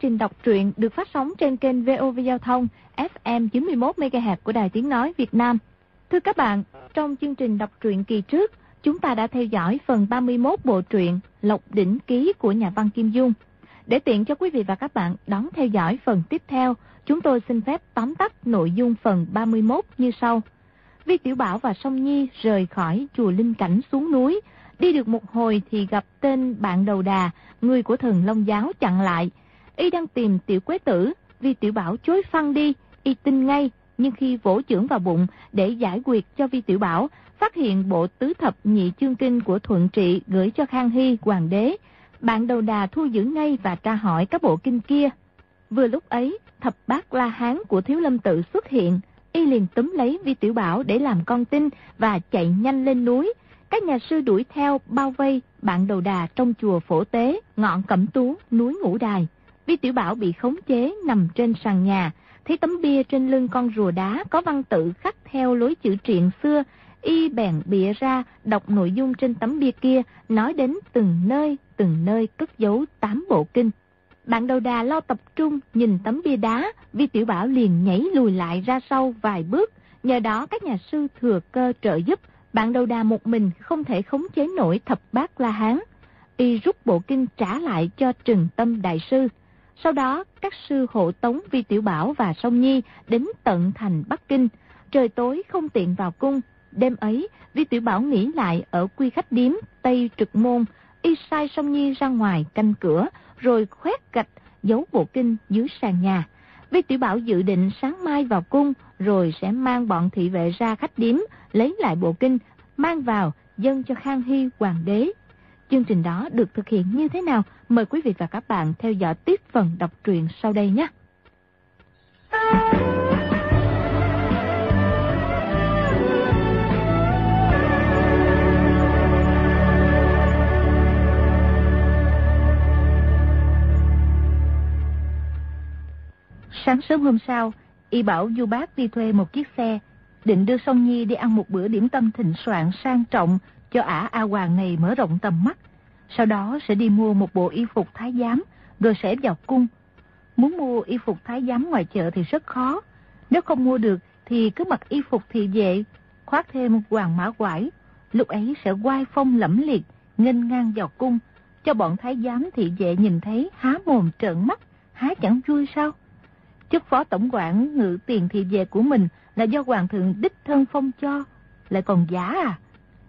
trình đọc truyện được phát sóng trên kênh VOV Giao thông FM 91MHz của Đài Tiếng Nói Việt Nam. Thưa các bạn, trong chương trình đọc truyện kỳ trước, chúng ta đã theo dõi phần 31 bộ truyện Lộc Đỉnh Ký của nhà văn Kim Dung. Để tiện cho quý vị và các bạn đón theo dõi phần tiếp theo, chúng tôi xin phép tóm tắt nội dung phần 31 như sau. Vi Tiểu Bảo và Song Nhi rời khỏi chùa Linh Cảnh xuống núi, đi được một hồi thì gặp tên bạn đầu đà, người của thần Long Giáo chặn lại. Y đang tìm Tiểu Quế Tử, Vi Tiểu Bảo chối phăng đi, y tin ngay, nhưng khi vỗ trưởng vào bụng để giải quyết cho Vi Tiểu Bảo, phát hiện bộ tứ thập nhị chương kinh của Thuận Trị gửi cho Khang Hy, Hoàng đế. Bạn đầu đà thu giữ ngay và tra hỏi các bộ kinh kia. Vừa lúc ấy, thập bát la hán của Thiếu Lâm Tự xuất hiện, y liền túm lấy Vi Tiểu Bảo để làm con tin và chạy nhanh lên núi. Các nhà sư đuổi theo, bao vây, bạn đầu đà trong chùa Phổ Tế, ngọn Cẩm Tú, núi Ngũ Đài. Vi Tiểu Bảo bị khống chế nằm trên sàn nhà, thấy tấm bia trên lưng con rùa đá có văn tự khắc theo lối chữ truyện xưa, y bèn bịa ra đọc nội dung trên tấm bia kia, nói đến từng nơi, từng nơi cất giấu tám bộ kinh. Bạn đầu đà lo tập trung nhìn tấm bia đá, Vi Tiểu Bảo liền nhảy lùi lại ra sau vài bước, nhờ đó các nhà sư thừa cơ trợ giúp, bạn đầu đà một mình không thể khống chế nổi thập bát La Hán. Y rút bộ kinh trả lại cho Trừng Tâm Đại Sư. Sau đó, các sư hộ tống Vi Tiểu Bảo và Song Nhi đến tận thành Bắc Kinh. Trời tối không tiện vào cung. Đêm ấy, Vi Tiểu Bảo nghỉ lại ở quy khách điếm Tây Trực Môn. Y sai Song Nhi ra ngoài canh cửa, rồi khoét gạch giấu bộ kinh dưới sàn nhà. Vi Tiểu Bảo dự định sáng mai vào cung, rồi sẽ mang bọn thị vệ ra khách điếm, lấy lại bộ kinh, mang vào, dâng cho Khang Hy Hoàng đế. Chương trình đó được thực hiện như thế nào? Mời quý vị và các bạn theo dõi tiếp phần đọc truyện sau đây nhé. Sáng sớm hôm sau, Y bảo Du Bác đi thuê một chiếc xe, định đưa Song Nhi đi ăn một bữa điểm tâm thịnh soạn sang trọng cho ả A Hoàng này mở rộng tầm mắt. Sau đó sẽ đi mua một bộ y phục thái giám, rồi sẽ vào cung. Muốn mua y phục thái giám ngoài chợ thì rất khó. Nếu không mua được thì cứ mặc y phục thị vệ, khoác thêm hoàng mã quải. Lúc ấy sẽ quai phong lẫm liệt, nghênh ngang vào cung, cho bọn thái giám thị vệ nhìn thấy há mồm trợn mắt, há chẳng vui sao? Chức phó tổng quản ngự tiền thị vệ của mình là do hoàng thượng đích thân phong cho, lại còn giả à?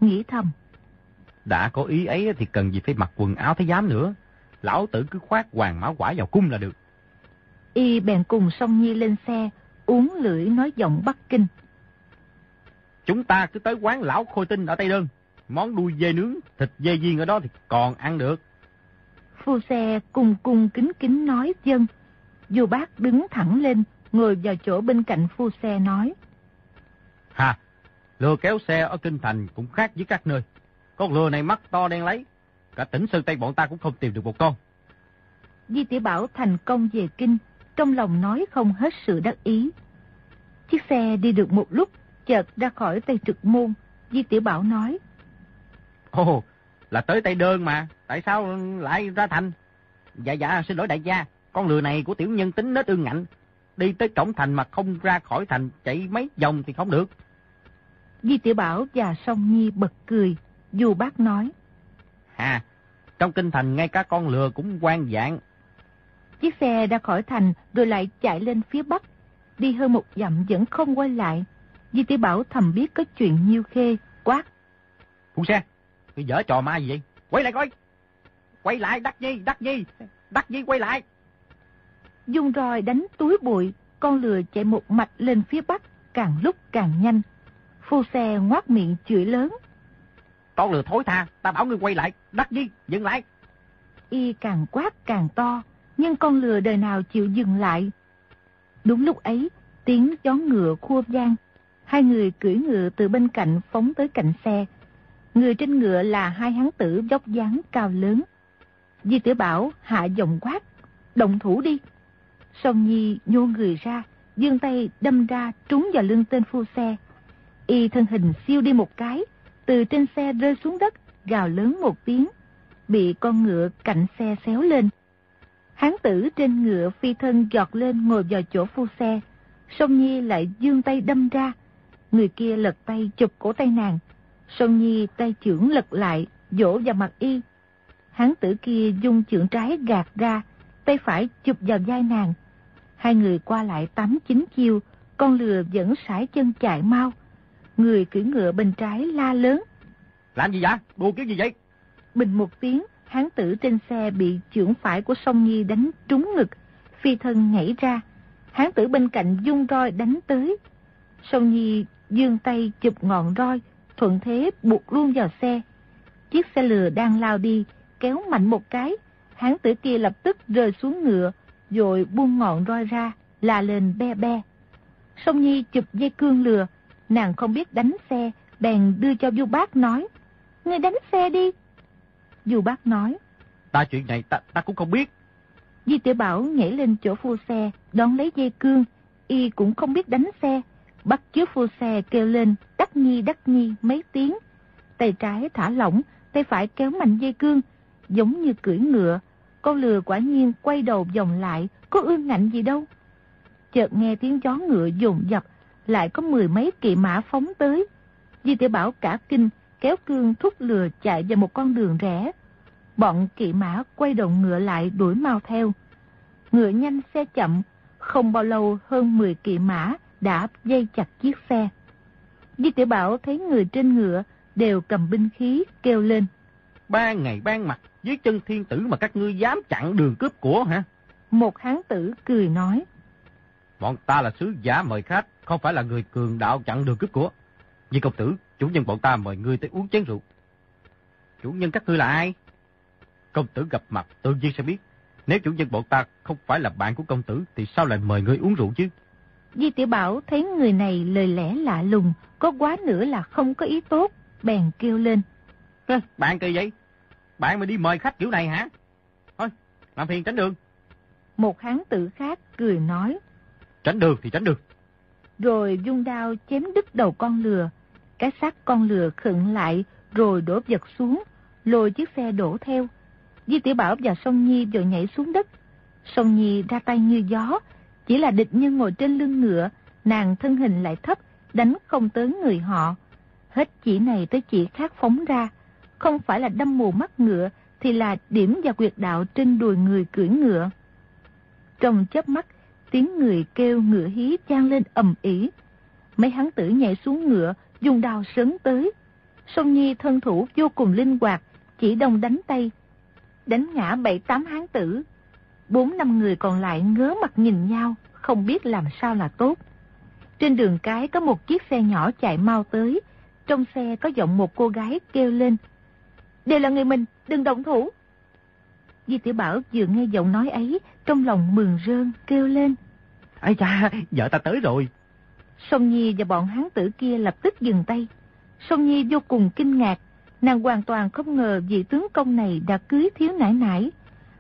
Nghĩ thầm. Đã có ý ấy thì cần gì phải mặc quần áo thái giám nữa. Lão tử cứ khoác hoàng mã quả vào cung là được. Y bèn cùng song Nhi lên xe, uống lưỡi nói giọng Bắc Kinh. Chúng ta cứ tới quán lão khôi tinh ở Tây Đơn. Món đuôi dê nướng, thịt dê viên ở đó thì còn ăn được. Phu xe cùng cùng kính kính nói dân. Dù bác đứng thẳng lên, ngồi vào chỗ bên cạnh phu xe nói. Lừa kéo xe ở Kinh Thành cũng khác với các nơi. Con lừa này mắt to đen lấy. Cả tỉnh Sơn Tây bọn ta cũng không tìm được một con. Di Tiểu Bảo thành công về Kinh, trong lòng nói không hết sự đắc ý. Chiếc xe đi được một lúc, chợt ra khỏi Tây Trực Môn. Di Tiểu Bảo nói. Ồ, là tới Tây Đơn mà, tại sao lại ra thành? Dạ dạ, xin lỗi đại gia, con lừa này của tiểu nhân tính nết ương ngạnh. Đi tới cổng thành mà không ra khỏi thành chạy mấy vòng thì không được. Di Tiểu Bảo và Song Nhi bật cười, dù bác nói. À, trong kinh thành ngay cả con lừa cũng quan dạng. Chiếc xe ra khỏi thành rồi lại chạy lên phía bắc. Đi hơn một dặm vẫn không quay lại. Di Tiểu Bảo thầm biết có chuyện nhiêu khê, quát. Phụ xe, cái dở trò ma gì vậy? Quay lại coi! Quay lại, Đắc Nhi, Đắc Nhi! Đắc Nhi quay lại! Dùng roi đánh túi bụi, con lừa chạy một mạch lên phía bắc, càng lúc càng nhanh. Phu xe ngoát miệng chửi lớn. Con lừa thối tha, ta bảo ngươi quay lại, Đắc Nhi, dừng lại! Y càng quát càng to, nhưng con lừa đời nào chịu dừng lại. Đúng lúc ấy, tiếng gió ngựa khua vang. Hai người cưỡi ngựa từ bên cạnh phóng tới cạnh xe. Người trên ngựa là hai hán tử dốc dáng cao lớn. Di tử Bảo hạ giọng quát, động thủ đi. Song Nhi nhô người ra, dương tay đâm ra trúng vào lưng tên phu xe. Y thân hình siêu đi một cái, từ trên xe rơi xuống đất, gào lớn một tiếng, bị con ngựa cạnh xe xéo lên. Hán tử trên ngựa phi thân giọt lên ngồi vào chỗ phu xe. Sông Nhi lại dương tay đâm ra. Người kia lật tay chụp cổ tay nàng. Sông Nhi tay trưởng lật lại, vỗ vào mặt y. Hán tử kia dung trưởng trái gạt ra, tay phải chụp vào vai nàng. Hai người qua lại tám chín chiêu, con lừa vẫn sải chân chạy mau. Người cưỡi ngựa bên trái la lớn. Làm gì vậy? Đùa kiểu gì vậy? Bình một tiếng, hán tử trên xe bị trưởng phải của sông Nhi đánh trúng ngực, phi thân nhảy ra. Hán tử bên cạnh dung roi đánh tới. Sông Nhi dương tay chụp ngọn roi, thuận thế buộc luôn vào xe. Chiếc xe lừa đang lao đi, kéo mạnh một cái. Hán tử kia lập tức rơi xuống ngựa, rồi buông ngọn roi ra, la lên be be. Sông Nhi chụp dây cương lừa, nàng không biết đánh xe, bèn đưa cho du bác nói, Ngươi đánh xe đi. Du bác nói, Ta chuyện này ta, ta cũng không biết. Di tiểu Bảo nhảy lên chỗ phu xe, đón lấy dây cương, y cũng không biết đánh xe. Bắt chước phu xe kêu lên, đắc nhi đắc nhi mấy tiếng. Tay trái thả lỏng, tay phải kéo mạnh dây cương, giống như cưỡi ngựa. Con lừa quả nhiên quay đầu vòng lại, có ương ngạnh gì đâu. Chợt nghe tiếng chó ngựa dồn dập, lại có mười mấy kỵ mã phóng tới. Di tiểu Bảo cả kinh, kéo cương thúc lừa chạy vào một con đường rẽ. Bọn kỵ mã quay đầu ngựa lại đuổi mau theo. Ngựa nhanh xe chậm, không bao lâu hơn 10 kỵ mã đã dây chặt chiếc xe. Di tiểu Bảo thấy người trên ngựa đều cầm binh khí kêu lên. Ba ngày ban mặt, dưới chân thiên tử mà các ngươi dám chặn đường cướp của hả? Một hán tử cười nói. Bọn ta là sứ giả mời khách, không phải là người cường đạo chặn đường cướp của. Vì công tử, chủ nhân bọn ta mời ngươi tới uống chén rượu. Chủ nhân các ngươi là ai? Công tử gặp mặt tự nhiên sẽ biết. Nếu chủ nhân bọn ta không phải là bạn của công tử thì sao lại mời ngươi uống rượu chứ? Di tiểu Bảo thấy người này lời lẽ lạ lùng, có quá nữa là không có ý tốt, bèn kêu lên. Bạn kỳ vậy? Bạn mà đi mời khách kiểu này hả? Thôi, làm phiền tránh đường. Một hán tử khác cười nói. Tránh đường thì tránh đường. Rồi dung đao chém đứt đầu con lừa. Cái xác con lừa khựng lại rồi đổ vật xuống, lôi chiếc xe đổ theo. Di tiểu Bảo và sông Nhi vội nhảy xuống đất. sông Nhi ra tay như gió, chỉ là địch nhân ngồi trên lưng ngựa, nàng thân hình lại thấp, đánh không tới người họ. Hết chỉ này tới chỉ khác phóng ra, không phải là đâm mù mắt ngựa, thì là điểm và quyệt đạo trên đùi người cưỡi ngựa. Trong chớp mắt, tiếng người kêu ngựa hí trang lên ầm ỉ. Mấy hắn tử nhảy xuống ngựa, dùng đao sớm tới. sông Nhi thân thủ vô cùng linh hoạt, chỉ đông đánh tay. Đánh ngã bảy tám hán tử. Bốn năm người còn lại ngớ mặt nhìn nhau, không biết làm sao là tốt. Trên đường cái có một chiếc xe nhỏ chạy mau tới. Trong xe có giọng một cô gái kêu lên. Đều là người mình, đừng động thủ. Di tiểu Bảo vừa nghe giọng nói ấy, trong lòng mừng rơn, kêu lên. Ây cha, vợ ta tới rồi. Song Nhi và bọn hán tử kia lập tức dừng tay. Song Nhi vô cùng kinh ngạc, nàng hoàn toàn không ngờ vị tướng công này đã cưới thiếu nải nải.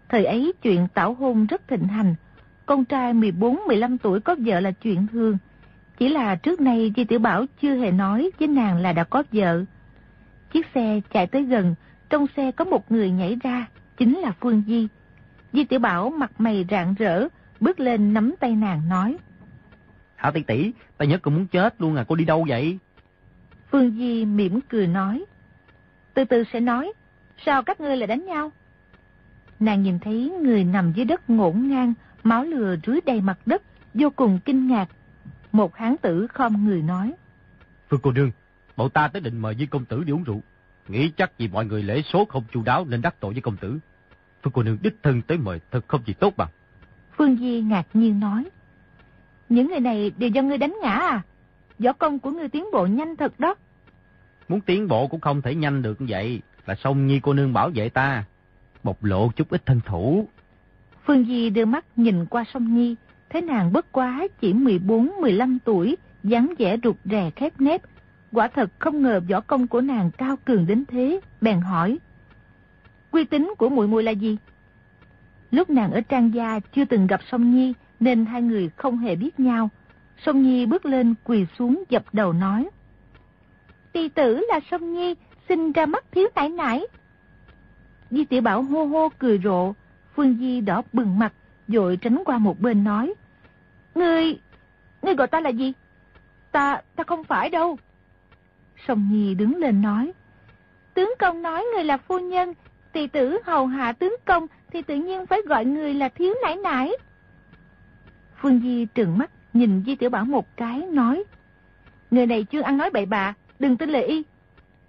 Thời ấy chuyện tảo hôn rất thịnh hành, con trai 14-15 tuổi có vợ là chuyện thường. Chỉ là trước nay Di Tiểu Bảo chưa hề nói với nàng là đã có vợ. Chiếc xe chạy tới gần, trong xe có một người nhảy ra, chính là Phương Di. Di Tiểu Bảo mặt mày rạng rỡ, bước lên nắm tay nàng nói. Hảo tỷ tỷ, ta nhớ cô muốn chết luôn à, cô đi đâu vậy? Phương Di mỉm cười nói. Từ từ sẽ nói, sao các ngươi lại đánh nhau? Nàng nhìn thấy người nằm dưới đất ngổn ngang, máu lừa rưới đầy mặt đất, vô cùng kinh ngạc. Một hán tử khom người nói. Phương cô nương, bọn ta tới định mời với công tử đi uống rượu. Nghĩ chắc vì mọi người lễ số không chu đáo nên đắc tội với công tử. Phương cô nương đích thân tới mời thật không gì tốt bằng. Phương Di ngạc nhiên nói. Những người này đều do ngươi đánh ngã à? Võ công của ngươi tiến bộ nhanh thật đó. Muốn tiến bộ cũng không thể nhanh được vậy. Là song nhi cô nương bảo vệ ta. Bộc lộ chút ít thân thủ. Phương Di đưa mắt nhìn qua song nhi. Thấy nàng bất quá chỉ 14-15 tuổi. dáng vẻ rụt rè khép nép. Quả thật không ngờ võ công của nàng cao cường đến thế. Bèn hỏi. Quy tính của muội muội là gì? Lúc nàng ở Trang Gia chưa từng gặp Song Nhi nên hai người không hề biết nhau. Song Nhi bước lên quỳ xuống dập đầu nói. Tỷ tử là Song Nhi, sinh ra mắt thiếu nải nải. Di tiểu Bảo hô hô cười rộ, Phương Di đỏ bừng mặt, dội tránh qua một bên nói. Ngươi, ngươi gọi ta là gì? Ta, ta không phải đâu. Song Nhi đứng lên nói. Tướng công nói người là phu nhân, tỳ tử hầu hạ tướng công thì tự nhiên phải gọi người là thiếu nãi nãi. Phương Di trừng mắt nhìn Di Tiểu Bảo một cái nói. Người này chưa ăn nói bậy bạ, đừng tin lời y.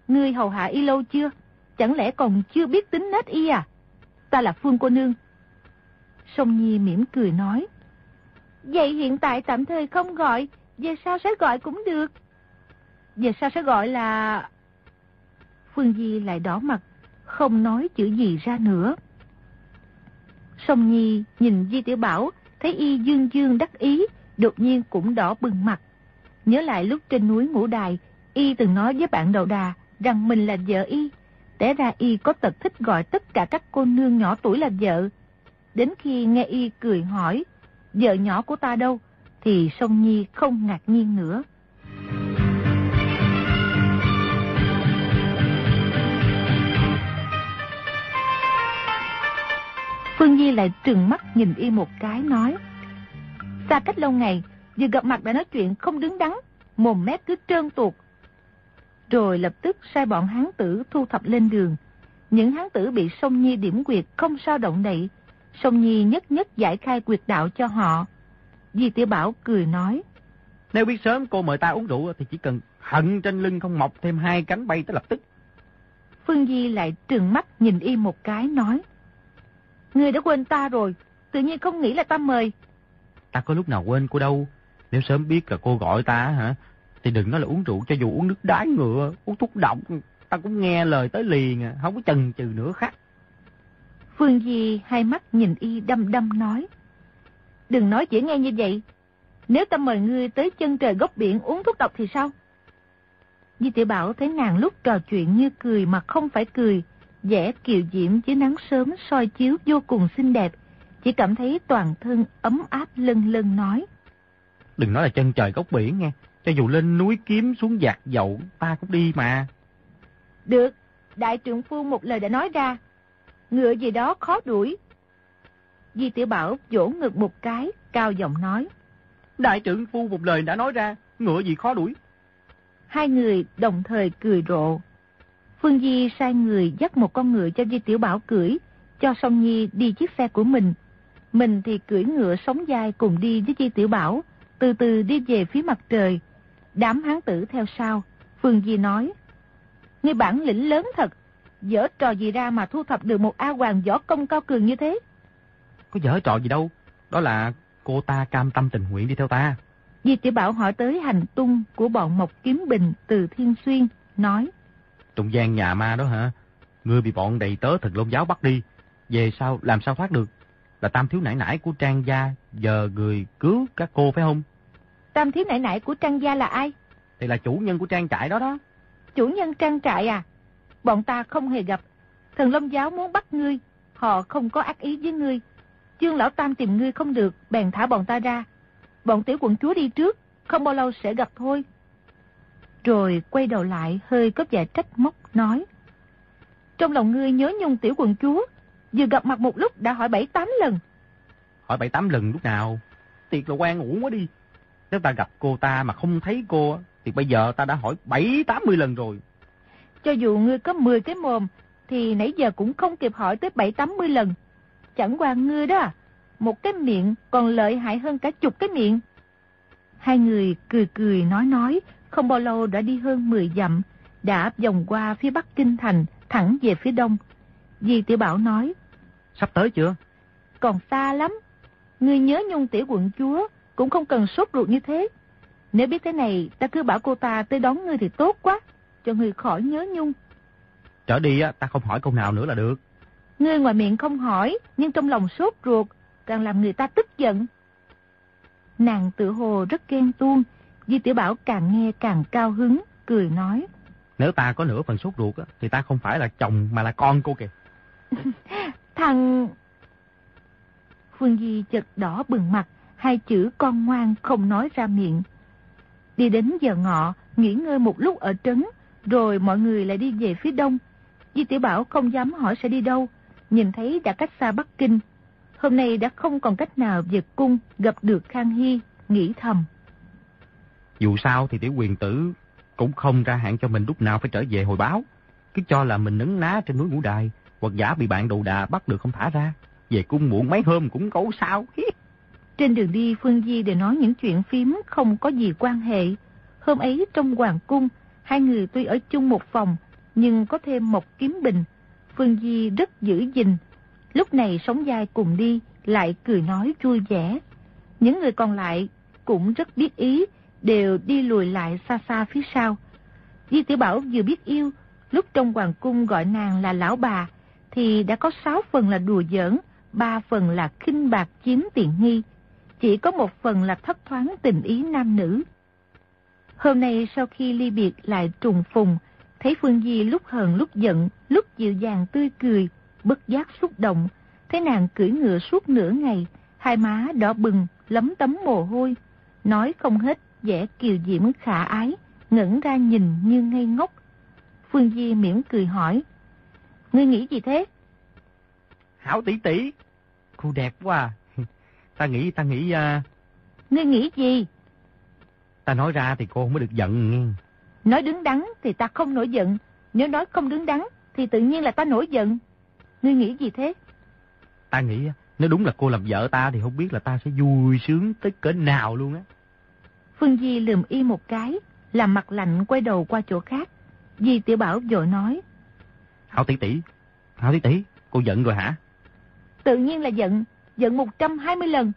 Ngươi hầu hạ y lâu chưa? Chẳng lẽ còn chưa biết tính nết y à? Ta là Phương cô nương. Song Nhi mỉm cười nói. Vậy hiện tại tạm thời không gọi, về sau sẽ gọi cũng được. Về sau sẽ gọi là... Phương Di lại đỏ mặt, không nói chữ gì ra nữa. Song Nhi nhìn Di Tiểu Bảo, thấy y dương dương đắc ý, đột nhiên cũng đỏ bừng mặt. Nhớ lại lúc trên núi Ngũ Đài, y từng nói với bạn đầu đà rằng mình là vợ y. Té ra y có tật thích gọi tất cả các cô nương nhỏ tuổi là vợ. Đến khi nghe y cười hỏi, vợ nhỏ của ta đâu, thì Song Nhi không ngạc nhiên nữa. Phương Nhi lại trừng mắt nhìn y một cái nói. Xa cách lâu ngày, vừa gặp mặt đã nói chuyện không đứng đắn, mồm mép cứ trơn tuột. Rồi lập tức sai bọn hán tử thu thập lên đường. Những hán tử bị Sông Nhi điểm quyệt không sao động đậy. Sông Nhi nhất nhất giải khai quyệt đạo cho họ. Di Tiểu Bảo cười nói. Nếu biết sớm cô mời ta uống rượu thì chỉ cần hận trên lưng không mọc thêm hai cánh bay tới lập tức. Phương Di lại trừng mắt nhìn y một cái nói. Người đã quên ta rồi, tự nhiên không nghĩ là ta mời. Ta có lúc nào quên cô đâu. Nếu sớm biết là cô gọi ta hả, thì đừng nói là uống rượu cho dù uống nước đái ngựa, uống thuốc độc, ta cũng nghe lời tới liền, à, không có chần chừ nữa khác. Phương Di hai mắt nhìn y đâm đâm nói. Đừng nói chỉ nghe như vậy. Nếu ta mời ngươi tới chân trời góc biển uống thuốc độc thì sao? Di tiểu Bảo thấy nàng lúc trò chuyện như cười mà không phải cười, vẻ kiều diễm dưới nắng sớm soi chiếu vô cùng xinh đẹp, chỉ cảm thấy toàn thân ấm áp lân lân nói. Đừng nói là chân trời góc biển nghe, cho dù lên núi kiếm xuống giạc dậu, ta cũng đi mà. Được, đại trưởng phu một lời đã nói ra, ngựa gì đó khó đuổi. Di tiểu Bảo vỗ ngực một cái, cao giọng nói. Đại trưởng phu một lời đã nói ra, ngựa gì khó đuổi. Hai người đồng thời cười rộ. Phương Di sai người dắt một con ngựa cho Di Tiểu Bảo cưỡi, cho Song Nhi đi chiếc xe của mình. Mình thì cưỡi ngựa sống dài cùng đi với Di Tiểu Bảo, từ từ đi về phía mặt trời. Đám hán tử theo sau, Phương Di nói, Ngươi bản lĩnh lớn thật, dở trò gì ra mà thu thập được một A Hoàng võ công cao cường như thế? Có dở trò gì đâu, đó là cô ta cam tâm tình nguyện đi theo ta. Di Tiểu Bảo hỏi tới hành tung của bọn Mộc Kiếm Bình từ Thiên Xuyên, nói, Trung gian nhà ma đó hả? Ngươi bị bọn đầy tớ thần lôn giáo bắt đi. Về sao, làm sao thoát được? Là tam thiếu nải nải của Trang Gia, giờ người cứu các cô phải không? Tam thiếu nải nải của Trang Gia là ai? Thì là chủ nhân của trang trại đó đó. Chủ nhân trang trại à? Bọn ta không hề gặp. Thần Long Giáo muốn bắt ngươi. Họ không có ác ý với ngươi. Chương Lão Tam tìm ngươi không được, bèn thả bọn ta ra. Bọn tiểu quận chúa đi trước, không bao lâu sẽ gặp thôi. Rồi quay đầu lại hơi có vẻ trách móc nói. Trong lòng ngươi nhớ nhung tiểu quần chúa, vừa gặp mặt một lúc đã hỏi bảy tám lần. Hỏi bảy tám lần lúc nào? Tiệt là quan ngủ quá đi. Nếu ta gặp cô ta mà không thấy cô, thì bây giờ ta đã hỏi bảy tám mươi lần rồi. Cho dù ngươi có 10 cái mồm, thì nãy giờ cũng không kịp hỏi tới bảy tám mươi lần. Chẳng qua ngươi đó, một cái miệng còn lợi hại hơn cả chục cái miệng. Hai người cười cười nói nói, không bao lâu đã đi hơn 10 dặm, đã vòng qua phía bắc kinh thành, thẳng về phía đông. Di Tiểu Bảo nói, Sắp tới chưa? Còn xa lắm. Ngươi nhớ nhung tiểu quận chúa, cũng không cần sốt ruột như thế. Nếu biết thế này, ta cứ bảo cô ta tới đón ngươi thì tốt quá, cho ngươi khỏi nhớ nhung. Trở đi á, ta không hỏi câu nào nữa là được. Ngươi ngoài miệng không hỏi, nhưng trong lòng sốt ruột, càng làm người ta tức giận. Nàng tự hồ rất ghen tuông, Di Tiểu Bảo càng nghe càng cao hứng, cười nói. Nếu ta có nửa phần sốt ruột á, thì ta không phải là chồng mà là con cô kìa. Thằng... Phương Di chật đỏ bừng mặt, hai chữ con ngoan không nói ra miệng. Đi đến giờ ngọ, nghỉ ngơi một lúc ở trấn, rồi mọi người lại đi về phía đông. Di Tiểu Bảo không dám hỏi sẽ đi đâu, nhìn thấy đã cách xa Bắc Kinh, Hôm nay đã không còn cách nào về cung gặp được Khang Hy, nghĩ thầm. Dù sao thì tiểu quyền tử cũng không ra hạn cho mình lúc nào phải trở về hồi báo. Cứ cho là mình nấn ná trên núi ngũ đài, hoặc giả bị bạn đầu đà bắt được không thả ra. Về cung muộn mấy hôm cũng cấu sao. Trên đường đi Phương Di đều nói những chuyện phím không có gì quan hệ. Hôm ấy trong hoàng cung, hai người tuy ở chung một phòng, nhưng có thêm một kiếm bình. Phương Di rất giữ gìn. Lúc này sống dai cùng đi, lại cười nói vui vẻ. Những người còn lại cũng rất biết ý, đều đi lùi lại xa xa phía sau. Di Tiểu Bảo vừa biết yêu, lúc trong hoàng cung gọi nàng là lão bà, thì đã có sáu phần là đùa giỡn, ba phần là khinh bạc chiếm tiện nghi, chỉ có một phần là thất thoáng tình ý nam nữ. Hôm nay sau khi ly biệt lại trùng phùng, thấy Phương Di lúc hờn lúc giận, lúc dịu dàng tươi cười, bất giác xúc động, thấy nàng cưỡi ngựa suốt nửa ngày, hai má đỏ bừng, lấm tấm mồ hôi, nói không hết vẻ kiều diễm khả ái, ngẩn ra nhìn như ngây ngốc. Phương Di mỉm cười hỏi, Ngươi nghĩ gì thế? Hảo tỷ tỷ, cô đẹp quá à. Ta nghĩ, ta nghĩ... Uh... Ngươi nghĩ gì? Ta nói ra thì cô không mới được giận. Nói đứng đắn thì ta không nổi giận. Nếu nói không đứng đắn thì tự nhiên là ta nổi giận. Ngươi nghĩ gì thế? Ta nghĩ nếu đúng là cô làm vợ ta thì không biết là ta sẽ vui sướng tới cỡ nào luôn á. Phương Di lườm y một cái, làm mặt lạnh quay đầu qua chỗ khác. Di Tiểu Bảo vội nói. Hảo tỷ tỷ, Hảo tỷ tỷ, cô giận rồi hả? Tự nhiên là giận, giận 120 lần.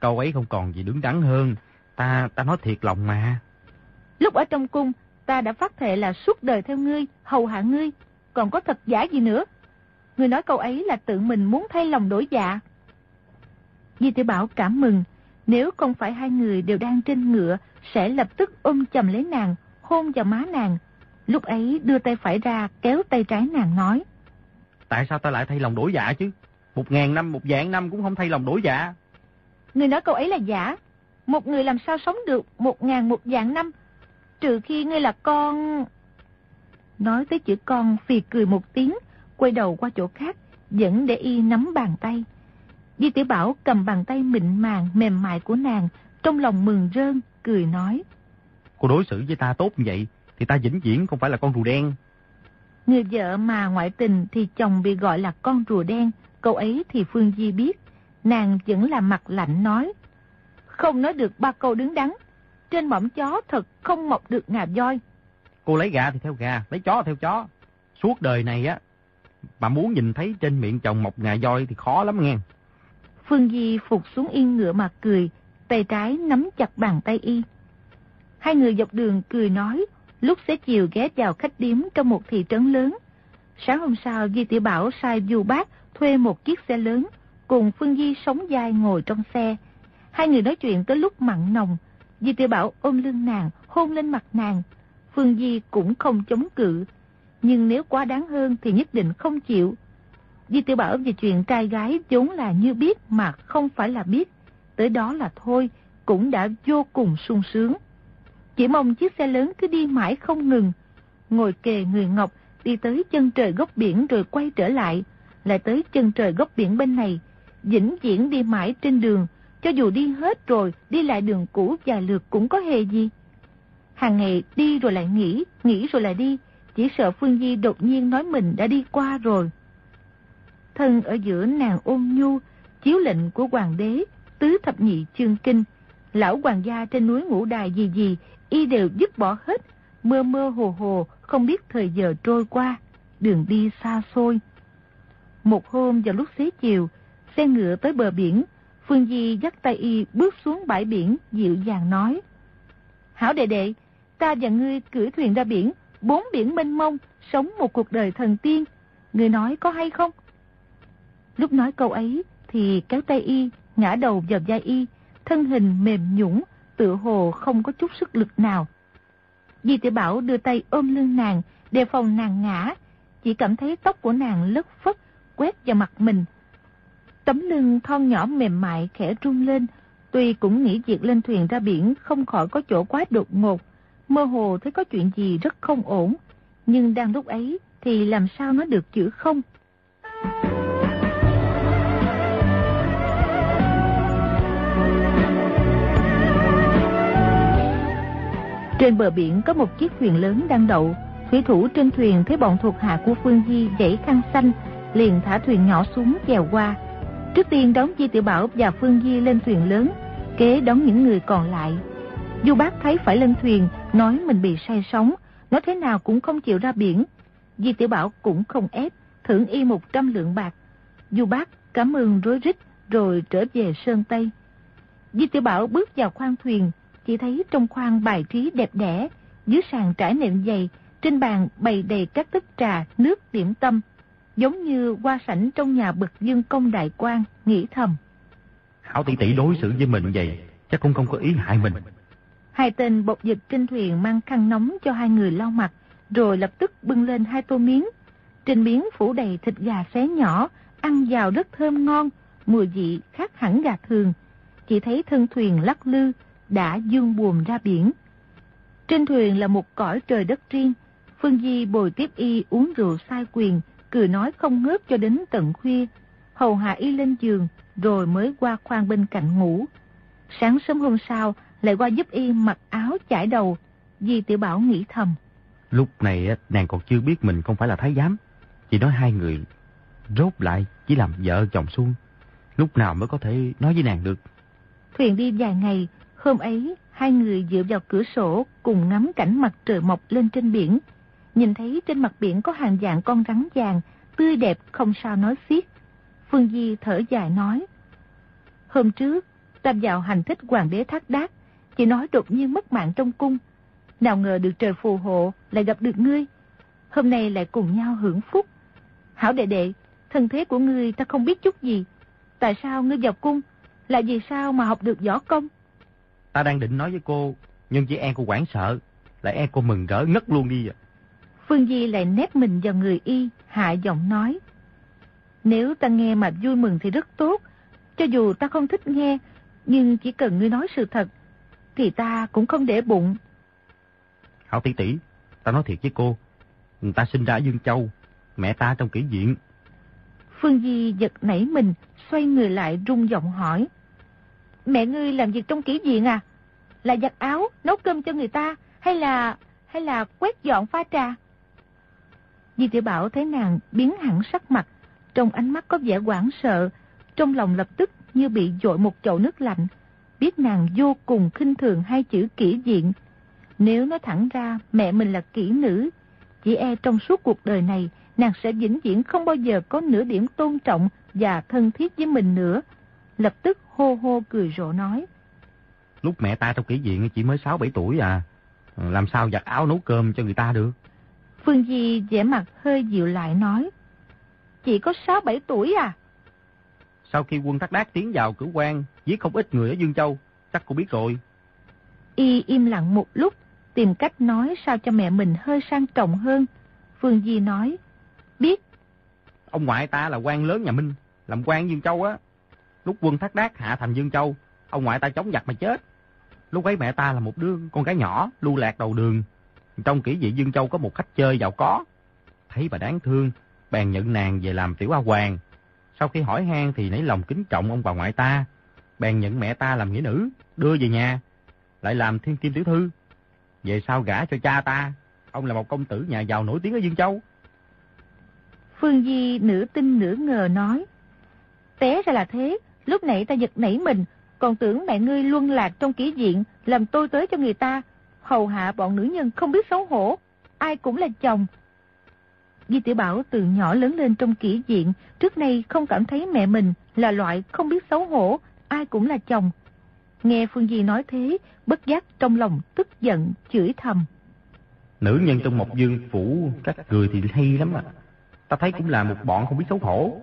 Câu ấy không còn gì đứng đắn hơn, ta ta nói thiệt lòng mà. Lúc ở trong cung, ta đã phát thệ là suốt đời theo ngươi, hầu hạ ngươi, còn có thật giả gì nữa. Ngươi nói câu ấy là tự mình muốn thay lòng đổi dạ. Di tiểu Bảo cảm mừng, nếu không phải hai người đều đang trên ngựa, sẽ lập tức ôm chầm lấy nàng, hôn vào má nàng. Lúc ấy đưa tay phải ra, kéo tay trái nàng nói. Tại sao ta lại thay lòng đổi dạ chứ? Một ngàn năm, một vạn năm cũng không thay lòng đổi dạ. Người nói câu ấy là giả. Một người làm sao sống được một ngàn một vạn năm, trừ khi ngươi là con... Nói tới chữ con phì cười một tiếng, quay đầu qua chỗ khác, dẫn để y nắm bàn tay. Di tiểu Bảo cầm bàn tay mịn màng, mềm mại của nàng, trong lòng mừng rơn, cười nói. Cô đối xử với ta tốt như vậy, thì ta vĩnh viễn không phải là con rùa đen. Người vợ mà ngoại tình thì chồng bị gọi là con rùa đen, câu ấy thì Phương Di biết. Nàng vẫn là mặt lạnh nói. Không nói được ba câu đứng đắn, trên mỏm chó thật không mọc được ngà voi. Cô lấy gà thì theo gà, lấy chó theo chó. Suốt đời này á, bà muốn nhìn thấy trên miệng chồng mọc ngà voi thì khó lắm nghe. Phương Di phục xuống yên ngựa mà cười, tay trái nắm chặt bàn tay y. Hai người dọc đường cười nói, lúc xế chiều ghé vào khách điếm trong một thị trấn lớn. Sáng hôm sau, Di Tiểu Bảo sai du bác thuê một chiếc xe lớn, cùng Phương Di sống dài ngồi trong xe. Hai người nói chuyện tới lúc mặn nồng, Di Tiểu Bảo ôm lưng nàng, hôn lên mặt nàng. Phương Di cũng không chống cự, nhưng nếu quá đáng hơn thì nhất định không chịu. Di Tiểu Bảo về chuyện trai gái vốn là như biết mà không phải là biết. Tới đó là thôi, cũng đã vô cùng sung sướng. Chỉ mong chiếc xe lớn cứ đi mãi không ngừng. Ngồi kề người Ngọc, đi tới chân trời góc biển rồi quay trở lại, lại tới chân trời góc biển bên này. Vĩnh viễn đi mãi trên đường, cho dù đi hết rồi, đi lại đường cũ và lượt cũng có hề gì. Hàng ngày đi rồi lại nghỉ, nghỉ rồi lại đi, chỉ sợ Phương Di đột nhiên nói mình đã đi qua rồi. Thân ở giữa nàng ôn nhu, chiếu lệnh của hoàng đế, tứ thập nhị chương kinh, lão hoàng gia trên núi ngũ đài gì gì, y đều dứt bỏ hết, mơ mơ hồ hồ, không biết thời giờ trôi qua, đường đi xa xôi. Một hôm vào lúc xế chiều, xe ngựa tới bờ biển, Phương Di dắt tay y bước xuống bãi biển, dịu dàng nói. Hảo đệ đệ, ta và ngươi cưỡi thuyền ra biển, bốn biển mênh mông, sống một cuộc đời thần tiên. Ngươi nói có hay không? Lúc nói câu ấy, thì kéo tay y, ngã đầu vào vai y, thân hình mềm nhũng, tựa hồ không có chút sức lực nào. Di tiểu Bảo đưa tay ôm lưng nàng, đề phòng nàng ngã, chỉ cảm thấy tóc của nàng lất phất, quét vào mặt mình. Tấm lưng thon nhỏ mềm mại khẽ rung lên, tuy cũng nghĩ việc lên thuyền ra biển không khỏi có chỗ quá đột ngột, mơ hồ thấy có chuyện gì rất không ổn, nhưng đang lúc ấy thì làm sao nó được chữ không. Trên bờ biển có một chiếc thuyền lớn đang đậu. Thủy thủ trên thuyền thấy bọn thuộc hạ của Phương Di dãy khăn xanh, liền thả thuyền nhỏ xuống chèo qua. Trước tiên đón Di Tiểu Bảo và Phương Di lên thuyền lớn, kế đón những người còn lại. Du Bác thấy phải lên thuyền, nói mình bị say sóng, nói thế nào cũng không chịu ra biển. Di Tiểu Bảo cũng không ép, thưởng y 100 lượng bạc. Du Bác cảm ơn rối rít rồi trở về Sơn Tây. Di Tiểu Bảo bước vào khoang thuyền, chỉ thấy trong khoang bài trí đẹp đẽ, dưới sàn trải nệm dày, trên bàn bày đầy các thức trà, nước điểm tâm, giống như hoa sảnh trong nhà bậc dương công đại quan, nghĩ thầm. Hảo tỷ tỷ đối xử với mình vậy, chắc cũng không có ý hại mình. Hai tên bột dịch trên thuyền mang khăn nóng cho hai người lau mặt, rồi lập tức bưng lên hai tô miếng. Trên miếng phủ đầy thịt gà xé nhỏ, ăn vào rất thơm ngon, mùi vị khác hẳn gà thường. Chỉ thấy thân thuyền lắc lư, đã dương buồm ra biển. Trên thuyền là một cõi trời đất riêng, Phương Di bồi tiếp y uống rượu sai quyền, cười nói không ngớt cho đến tận khuya, hầu hạ y lên giường, rồi mới qua khoang bên cạnh ngủ. Sáng sớm hôm sau, lại qua giúp y mặc áo chải đầu, Di Tiểu Bảo nghĩ thầm. Lúc này nàng còn chưa biết mình không phải là thái giám, chỉ nói hai người rốt lại chỉ làm vợ chồng xuân. Lúc nào mới có thể nói với nàng được. Thuyền đi vài ngày, hôm ấy hai người dựa vào cửa sổ cùng ngắm cảnh mặt trời mọc lên trên biển. Nhìn thấy trên mặt biển có hàng dạng con rắn vàng, tươi đẹp không sao nói xiết. Phương Di thở dài nói. Hôm trước, ta vào hành thích hoàng đế thác đát, chỉ nói đột nhiên mất mạng trong cung. Nào ngờ được trời phù hộ, lại gặp được ngươi. Hôm nay lại cùng nhau hưởng phúc. Hảo đệ đệ, thân thế của ngươi ta không biết chút gì. Tại sao ngươi vào cung? Là vì sao mà học được võ công? Ta đang định nói với cô, nhưng chỉ e cô quảng sợ, lại e cô mừng rỡ ngất luôn đi à. Phương Di lại nép mình vào người y, hạ giọng nói. Nếu ta nghe mà vui mừng thì rất tốt, cho dù ta không thích nghe, nhưng chỉ cần ngươi nói sự thật, thì ta cũng không để bụng. Hảo tỷ tỷ, ta nói thiệt với cô, ta sinh ra ở Dương Châu, mẹ ta trong kỷ viện. Phương Di giật nảy mình, xoay người lại rung giọng hỏi. Mẹ ngươi làm việc trong kỹ viện à? Là giặt áo, nấu cơm cho người ta, hay là hay là quét dọn pha trà? Di tiểu Bảo thấy nàng biến hẳn sắc mặt, trong ánh mắt có vẻ quảng sợ, trong lòng lập tức như bị dội một chậu nước lạnh, biết nàng vô cùng khinh thường hai chữ kỹ diện. Nếu nói thẳng ra mẹ mình là kỹ nữ, chỉ e trong suốt cuộc đời này nàng sẽ vĩnh viễn không bao giờ có nửa điểm tôn trọng và thân thiết với mình nữa. Lập tức hô hô cười rộ nói. Lúc mẹ ta trong kỹ viện chỉ mới 6-7 tuổi à, làm sao giặt áo nấu cơm cho người ta được? Phương Di vẻ mặt hơi dịu lại nói. Chỉ có 6-7 tuổi à? Sau khi quân Thác Đát tiến vào cử quan, giết không ít người ở Dương Châu, chắc cô biết rồi. Y im lặng một lúc, tìm cách nói sao cho mẹ mình hơi sang trọng hơn. Phương Di nói, biết. Ông ngoại ta là quan lớn nhà Minh, làm quan Dương Châu á. Lúc quân Thác đác hạ thành Dương Châu, ông ngoại ta chống giặc mà chết. Lúc ấy mẹ ta là một đứa con gái nhỏ, lưu lạc đầu đường. Trong kỷ vị Dương Châu có một khách chơi giàu có. Thấy bà đáng thương, bèn nhận nàng về làm tiểu a hoàng. Sau khi hỏi han thì nấy lòng kính trọng ông bà ngoại ta. Bèn nhận mẹ ta làm nghĩa nữ, đưa về nhà. Lại làm thiên kim tiểu thư. Về sau gả cho cha ta. Ông là một công tử nhà giàu nổi tiếng ở Dương Châu. Phương Di nửa tin nửa ngờ nói. Té ra là thế, lúc nãy ta giật nảy mình, còn tưởng mẹ ngươi luân lạc trong kỹ diện, làm tôi tới cho người ta, hầu hạ bọn nữ nhân không biết xấu hổ, ai cũng là chồng. Di Tiểu Bảo từ nhỏ lớn lên trong kỹ diện, trước nay không cảm thấy mẹ mình là loại không biết xấu hổ, ai cũng là chồng. Nghe Phương Di nói thế, bất giác trong lòng tức giận, chửi thầm. Nữ nhân trong một dương phủ, các người thì hay lắm à. Ta thấy cũng là một bọn không biết xấu hổ.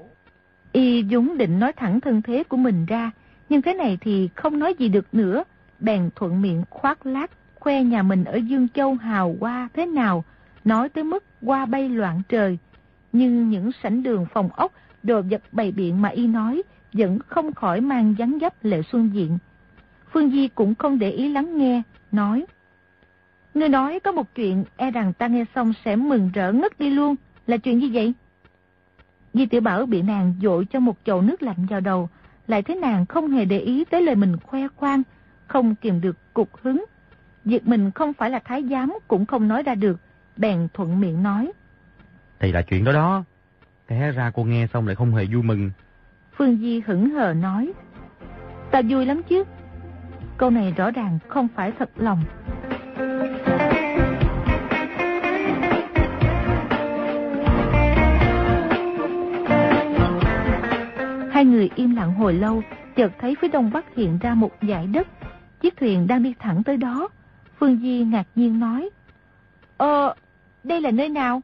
Y dũng định nói thẳng thân thế của mình ra, nhưng thế này thì không nói gì được nữa. Bèn thuận miệng khoác lác, khoe nhà mình ở Dương Châu hào hoa thế nào, nói tới mức qua bay loạn trời. Nhưng những sảnh đường phòng ốc, đồ vật bày biện mà y nói, vẫn không khỏi mang dáng dấp lệ xuân diện. Phương Di cũng không để ý lắng nghe, nói. Ngươi nói có một chuyện e rằng ta nghe xong sẽ mừng rỡ ngất đi luôn, là chuyện gì vậy? Di tiểu Bảo bị nàng dội cho một chậu nước lạnh vào đầu, lại thấy nàng không hề để ý tới lời mình khoe khoang, không kìm được cục hứng. Việc mình không phải là thái giám cũng không nói ra được, bèn thuận miệng nói. Thì là chuyện đó đó. Té ra cô nghe xong lại không hề vui mừng. Phương Di hững hờ nói. Ta vui lắm chứ. Câu này rõ ràng không phải thật lòng. Hai người im lặng hồi lâu, chợt thấy phía đông bắc hiện ra một dải đất. Chiếc thuyền đang đi thẳng tới đó. Phương Di ngạc nhiên nói. Ờ, đây là nơi nào?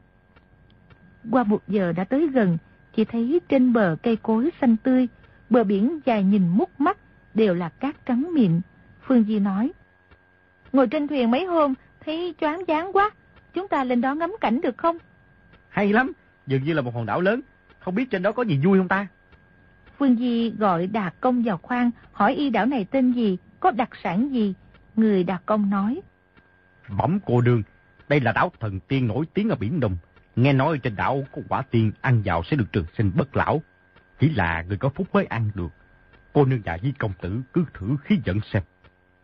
Qua một giờ đã tới gần, chỉ thấy trên bờ cây cối xanh tươi, bờ biển dài nhìn mút mắt, đều là cát trắng mịn. Phương Di nói. Ngồi trên thuyền mấy hôm, thấy choáng dáng quá. Chúng ta lên đó ngắm cảnh được không? Hay lắm, dường như là một hòn đảo lớn. Không biết trên đó có gì vui không ta? Phương Di gọi Đạt Công vào khoang, hỏi y đảo này tên gì, có đặc sản gì. Người Đạt Công nói. Bẩm cô đương, đây là đảo thần tiên nổi tiếng ở Biển Đông. Nghe nói trên đảo có quả tiên ăn vào sẽ được trường sinh bất lão. Chỉ là người có phúc mới ăn được. Cô nương già với công tử cứ thử khí giận xem.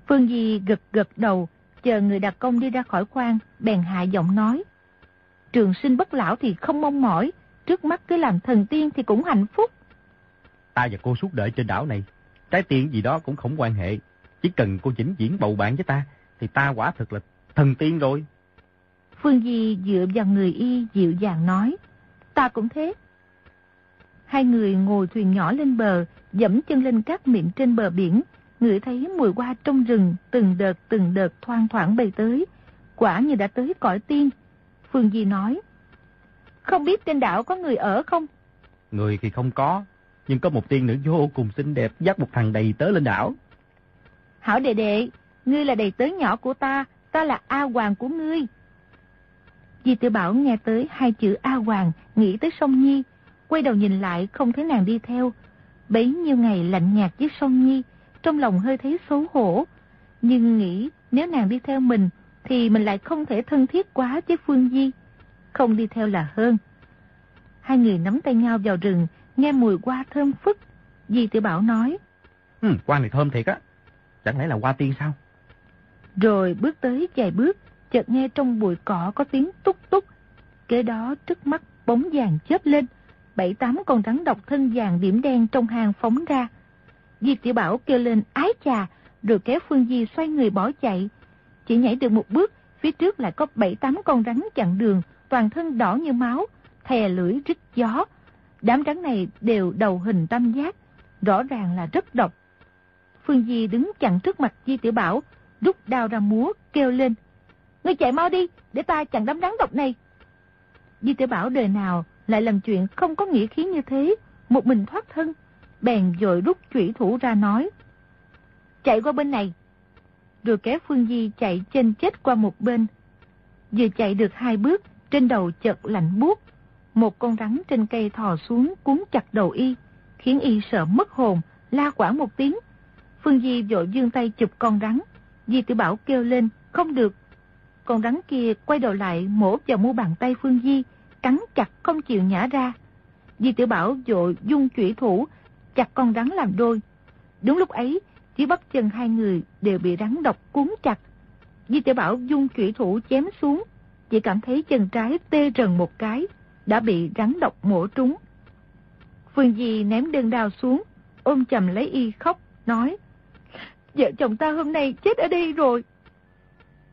Phương Di gật gật đầu, chờ người đặc công đi ra khỏi khoang, bèn hạ giọng nói. Trường sinh bất lão thì không mong mỏi, trước mắt cứ làm thần tiên thì cũng hạnh phúc. Ta và cô suốt đợi trên đảo này, trái tiên gì đó cũng không quan hệ. Chỉ cần cô chỉnh diễn bầu bạn với ta, thì ta quả thực là thần tiên rồi. Phương Di dựa vào người y dịu dàng nói, ta cũng thế. Hai người ngồi thuyền nhỏ lên bờ, dẫm chân lên các miệng trên bờ biển, ngửi thấy mùi hoa trong rừng từng đợt từng đợt thoang thoảng bay tới, quả như đã tới cõi tiên. Phương Di nói, không biết trên đảo có người ở không? Người thì không có, nhưng có một tiên nữ vô cùng xinh đẹp dắt một thằng đầy tớ lên đảo. Hảo đệ đệ, ngươi là đầy tớ nhỏ của ta, ta là A Hoàng của ngươi. Di Tự Bảo nghe tới hai chữ A Hoàng, nghĩ tới sông Nhi, quay đầu nhìn lại không thấy nàng đi theo. Bấy nhiêu ngày lạnh nhạt với sông Nhi, trong lòng hơi thấy xấu hổ. Nhưng nghĩ nếu nàng đi theo mình, thì mình lại không thể thân thiết quá với Phương Di. Không đi theo là hơn. Hai người nắm tay nhau vào rừng, nghe mùi hoa thơm phức. Di Tử Bảo nói. Ừ, hoa này thơm thiệt á. Chẳng lẽ là hoa tiên sao? Rồi bước tới vài bước, chợt nghe trong bụi cỏ có tiếng túc túc. Kế đó trước mắt bóng vàng chớp lên, bảy tám con rắn độc thân vàng điểm đen trong hang phóng ra. Di Tiểu Bảo kêu lên ái chà, rồi kéo Phương Di xoay người bỏ chạy. Chỉ nhảy được một bước, phía trước lại có bảy tám con rắn chặn đường, toàn thân đỏ như máu, thè lưỡi rít gió. Đám rắn này đều đầu hình tam giác, rõ ràng là rất độc. Phương Di đứng chặn trước mặt Di Tiểu Bảo, rút đao ra múa, kêu lên. Ngươi chạy mau đi, để ta chặn đám rắn độc này. Di Tiểu Bảo đời nào lại làm chuyện không có nghĩa khí như thế, một mình thoát thân. Bèn dội rút chủy thủ ra nói. Chạy qua bên này. Rồi kéo Phương Di chạy trên chết qua một bên. Vừa chạy được hai bước, trên đầu chợt lạnh buốt. Một con rắn trên cây thò xuống cuốn chặt đầu y, khiến y sợ mất hồn, la quảng một tiếng. Phương Di vội dương tay chụp con rắn. Di tử Bảo kêu lên, không được. Con rắn kia quay đầu lại mổ vào mu bàn tay Phương Di, cắn chặt không chịu nhả ra. Di tử Bảo vội dung chủy thủ, chặt con rắn làm đôi. Đúng lúc ấy, chỉ bắp chân hai người đều bị rắn độc cuốn chặt. Di tử Bảo dung chủy thủ chém xuống, chỉ cảm thấy chân trái tê rần một cái, đã bị rắn độc mổ trúng. Phương Di ném đơn đao xuống, ôm chầm lấy y khóc, nói Vợ chồng ta hôm nay chết ở đây rồi.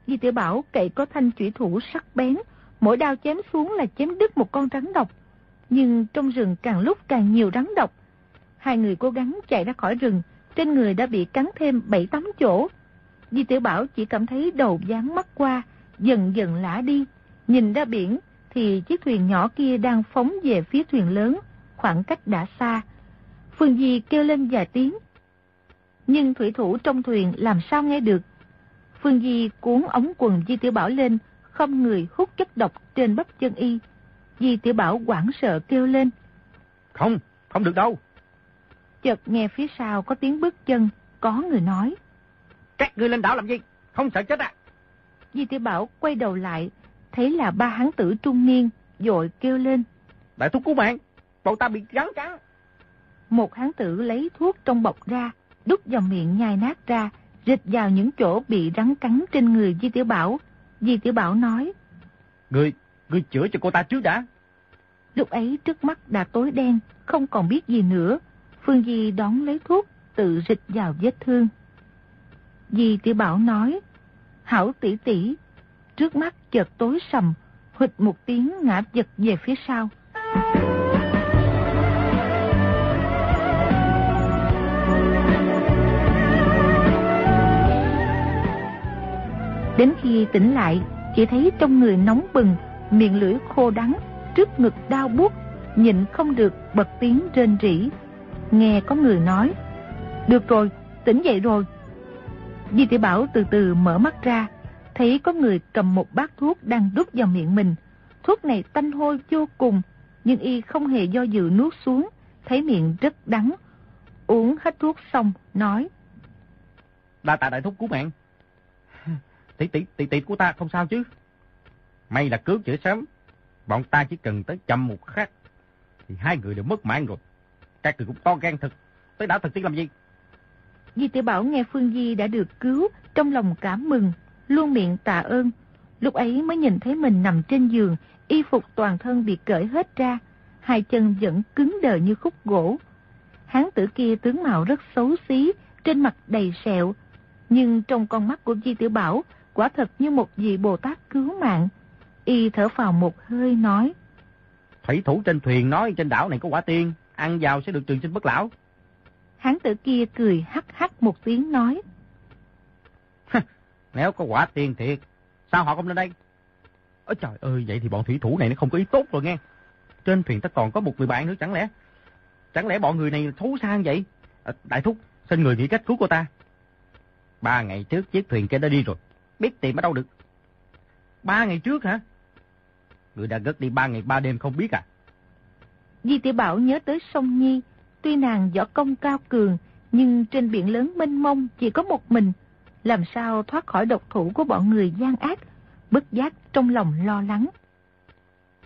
Di Tiểu Bảo cậy có thanh chủy thủ sắc bén, mỗi đao chém xuống là chém đứt một con rắn độc. Nhưng trong rừng càng lúc càng nhiều rắn độc. Hai người cố gắng chạy ra khỏi rừng, trên người đã bị cắn thêm bảy tám chỗ. Di Tiểu Bảo chỉ cảm thấy đầu dán mắt qua, dần dần lã đi. Nhìn ra biển thì chiếc thuyền nhỏ kia đang phóng về phía thuyền lớn, khoảng cách đã xa. Phương Di kêu lên vài tiếng. Nhưng thủy thủ trong thuyền làm sao nghe được. Phương Di cuốn ống quần Di Tiểu Bảo lên, không người hút chất độc trên bắp chân y. Di Tiểu Bảo quảng sợ kêu lên. Không, không được đâu. Chợt nghe phía sau có tiếng bước chân, có người nói. Các ngươi lên đảo làm gì? Không sợ chết à? Di Tiểu Bảo quay đầu lại, thấy là ba hán tử trung niên, dội kêu lên. Đại thúc cứu mạng, bọn ta bị rắn cắn. Một hán tử lấy thuốc trong bọc ra, đút vào miệng nhai nát ra, rịch vào những chỗ bị rắn cắn trên người Di Tiểu Bảo. Di Tiểu Bảo nói. Ngươi, ngươi chữa cho cô ta trước đã. Lúc ấy trước mắt đã tối đen, không còn biết gì nữa. Phương Di đón lấy thuốc, tự rịch vào vết thương. Di Tiểu Bảo nói, Hảo tỷ tỷ, trước mắt chợt tối sầm, hụt một tiếng ngã giật về phía sau. Đến khi tỉnh lại, chỉ thấy trong người nóng bừng, miệng lưỡi khô đắng, trước ngực đau buốt, nhịn không được bật tiếng rên rỉ. Nghe có người nói, được rồi, tỉnh dậy rồi. Di tiểu Bảo từ từ mở mắt ra, thấy có người cầm một bát thuốc đang đút vào miệng mình. Thuốc này tanh hôi vô cùng, nhưng y không hề do dự nuốt xuống, thấy miệng rất đắng. Uống hết thuốc xong, nói. Đa tạ đại thúc cứu mạng. Tỷ tỷ tỷ tỷ của ta không sao chứ? May là cứu chữa sớm. Bọn ta chỉ cần tới chậm một khắc thì hai người đều mất mạng rồi. Các người cũng to gan thật. Tới đảo thật tiên làm gì? Di tiểu Bảo nghe Phương Di đã được cứu, trong lòng cảm mừng, luôn miệng tạ ơn. Lúc ấy mới nhìn thấy mình nằm trên giường, y phục toàn thân bị cởi hết ra, hai chân vẫn cứng đờ như khúc gỗ. Hán tử kia tướng mạo rất xấu xí, trên mặt đầy sẹo, nhưng trong con mắt của Di Tiểu Bảo quả thật như một vị Bồ Tát cứu mạng. Y thở vào một hơi nói. Thủy thủ trên thuyền nói trên đảo này có quả tiên, ăn vào sẽ được trường sinh bất lão. Hán tử kia cười hắc hắc một tiếng nói. Nếu có quả tiên thiệt, sao họ không lên đây? Ôi trời ơi, vậy thì bọn thủy thủ này nó không có ý tốt rồi nghe. Trên thuyền ta còn có một người bạn nữa chẳng lẽ? Chẳng lẽ bọn người này thú sang vậy? À, đại thúc, xin người nghĩ cách cứu cô ta. Ba ngày trước chiếc thuyền kia đã đi rồi. Biết tìm ở đâu được. Ba ngày trước hả? Người đã gất đi ba ngày ba đêm không biết à? Di tiểu Bảo nhớ tới sông Nhi. Tuy nàng võ công cao cường, nhưng trên biển lớn mênh mông chỉ có một mình. Làm sao thoát khỏi độc thủ của bọn người gian ác, bất giác trong lòng lo lắng.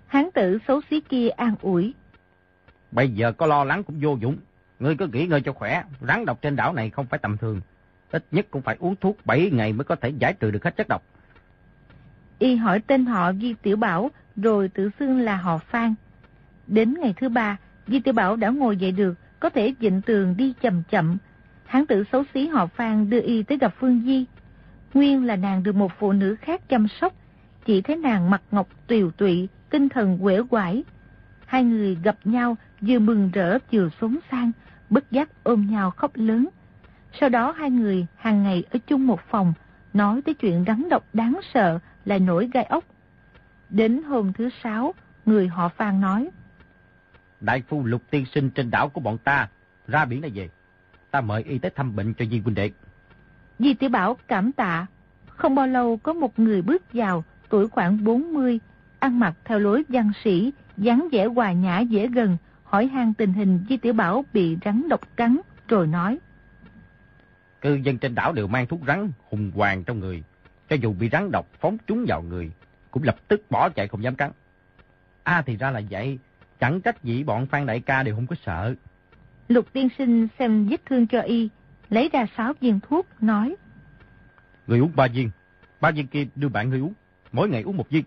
Hán tử xấu xí kia an ủi. Bây giờ có lo lắng cũng vô dụng. Ngươi cứ nghỉ ngơi cho khỏe, rắn độc trên đảo này không phải tầm thường. Ít nhất cũng phải uống thuốc 7 ngày mới có thể giải trừ được hết chất độc. Y hỏi tên họ Di Tiểu Bảo, rồi tự xưng là họ Phan. Đến ngày thứ ba, Di Tiểu Bảo đã ngồi dậy được, có thể dịnh tường đi chậm chậm. Hán tử xấu xí họ Phan đưa Y tới gặp Phương Di. Nguyên là nàng được một phụ nữ khác chăm sóc, chỉ thấy nàng mặt ngọc tiều tụy, tinh thần quể quải. Hai người gặp nhau, vừa mừng rỡ vừa sống sang, bất giác ôm nhau khóc lớn. Sau đó hai người hàng ngày ở chung một phòng, nói tới chuyện rắn độc đáng sợ là nổi gai ốc. Đến hôm thứ sáu, người họ Phan nói. Đại phu lục tiên sinh trên đảo của bọn ta, ra biển này về. Ta mời y tới thăm bệnh cho Di huynh đệ. Di tiểu Bảo cảm tạ. Không bao lâu có một người bước vào, tuổi khoảng 40, ăn mặc theo lối văn sĩ, dáng vẻ hòa nhã dễ gần, hỏi han tình hình Di Tiểu Bảo bị rắn độc cắn, rồi nói. Cư dân trên đảo đều mang thuốc rắn hùng hoàng trong người. Cho dù bị rắn độc phóng trúng vào người, cũng lập tức bỏ chạy không dám cắn. À thì ra là vậy, chẳng trách gì bọn Phan Đại ca đều không có sợ. Lục tiên sinh xem vết thương cho y, lấy ra sáu viên thuốc, nói. Người uống ba viên, ba viên kia đưa bạn người uống, mỗi ngày uống một viên.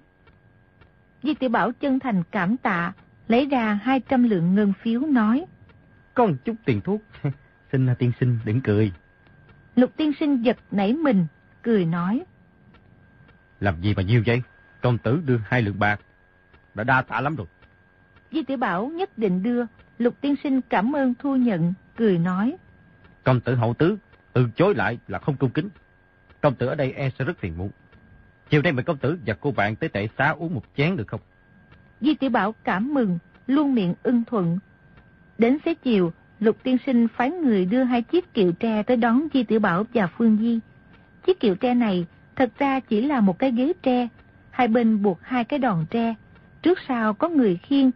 Di tiểu Bảo chân thành cảm tạ, lấy ra 200 lượng ngân phiếu nói. Có chút tiền thuốc, xin tiên sinh đừng cười. Lục tiên sinh giật nảy mình, cười nói. Làm gì mà nhiều vậy? Công tử đưa hai lượng bạc. Đã đa tạ lắm rồi. Di tiểu Bảo nhất định đưa. Lục tiên sinh cảm ơn thu nhận, cười nói. Công tử hậu tứ, từ chối lại là không cung kính. Công tử ở đây e sẽ rất phiền muộn. Chiều nay mời công tử và cô bạn tới tệ xá uống một chén được không? Di tiểu Bảo cảm mừng, luôn miệng ưng thuận. Đến xế chiều, Lục tiên sinh phái người đưa hai chiếc kiệu tre tới đón Di Tiểu Bảo và Phương Di. Chiếc kiệu tre này thật ra chỉ là một cái ghế tre, hai bên buộc hai cái đòn tre, trước sau có người khiêng.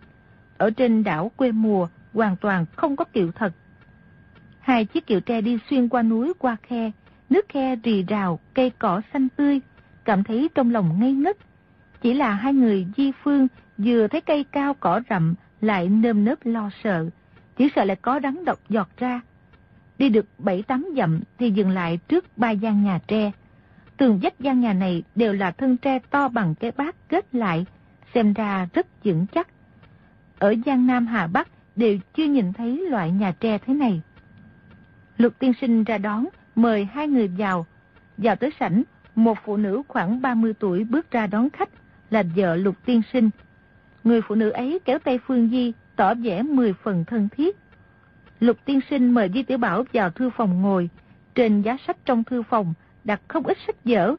Ở trên đảo quê mùa hoàn toàn không có kiệu thật. Hai chiếc kiệu tre đi xuyên qua núi qua khe, nước khe rì rào, cây cỏ xanh tươi, cảm thấy trong lòng ngây ngất. Chỉ là hai người di phương vừa thấy cây cao cỏ rậm lại nơm nớp lo sợ chỉ sợ lại có rắn độc giọt ra. Đi được 7-8 dặm thì dừng lại trước ba gian nhà tre. Tường vách gian nhà này đều là thân tre to bằng cái bát kết lại, xem ra rất vững chắc. Ở Giang Nam Hà Bắc đều chưa nhìn thấy loại nhà tre thế này. Lục tiên sinh ra đón, mời hai người vào. Vào tới sảnh, một phụ nữ khoảng 30 tuổi bước ra đón khách, là vợ lục tiên sinh. Người phụ nữ ấy kéo tay Phương Di, tỏ vẻ mười phần thân thiết. Lục tiên sinh mời Di Tiểu Bảo vào thư phòng ngồi. Trên giá sách trong thư phòng đặt không ít sách vở.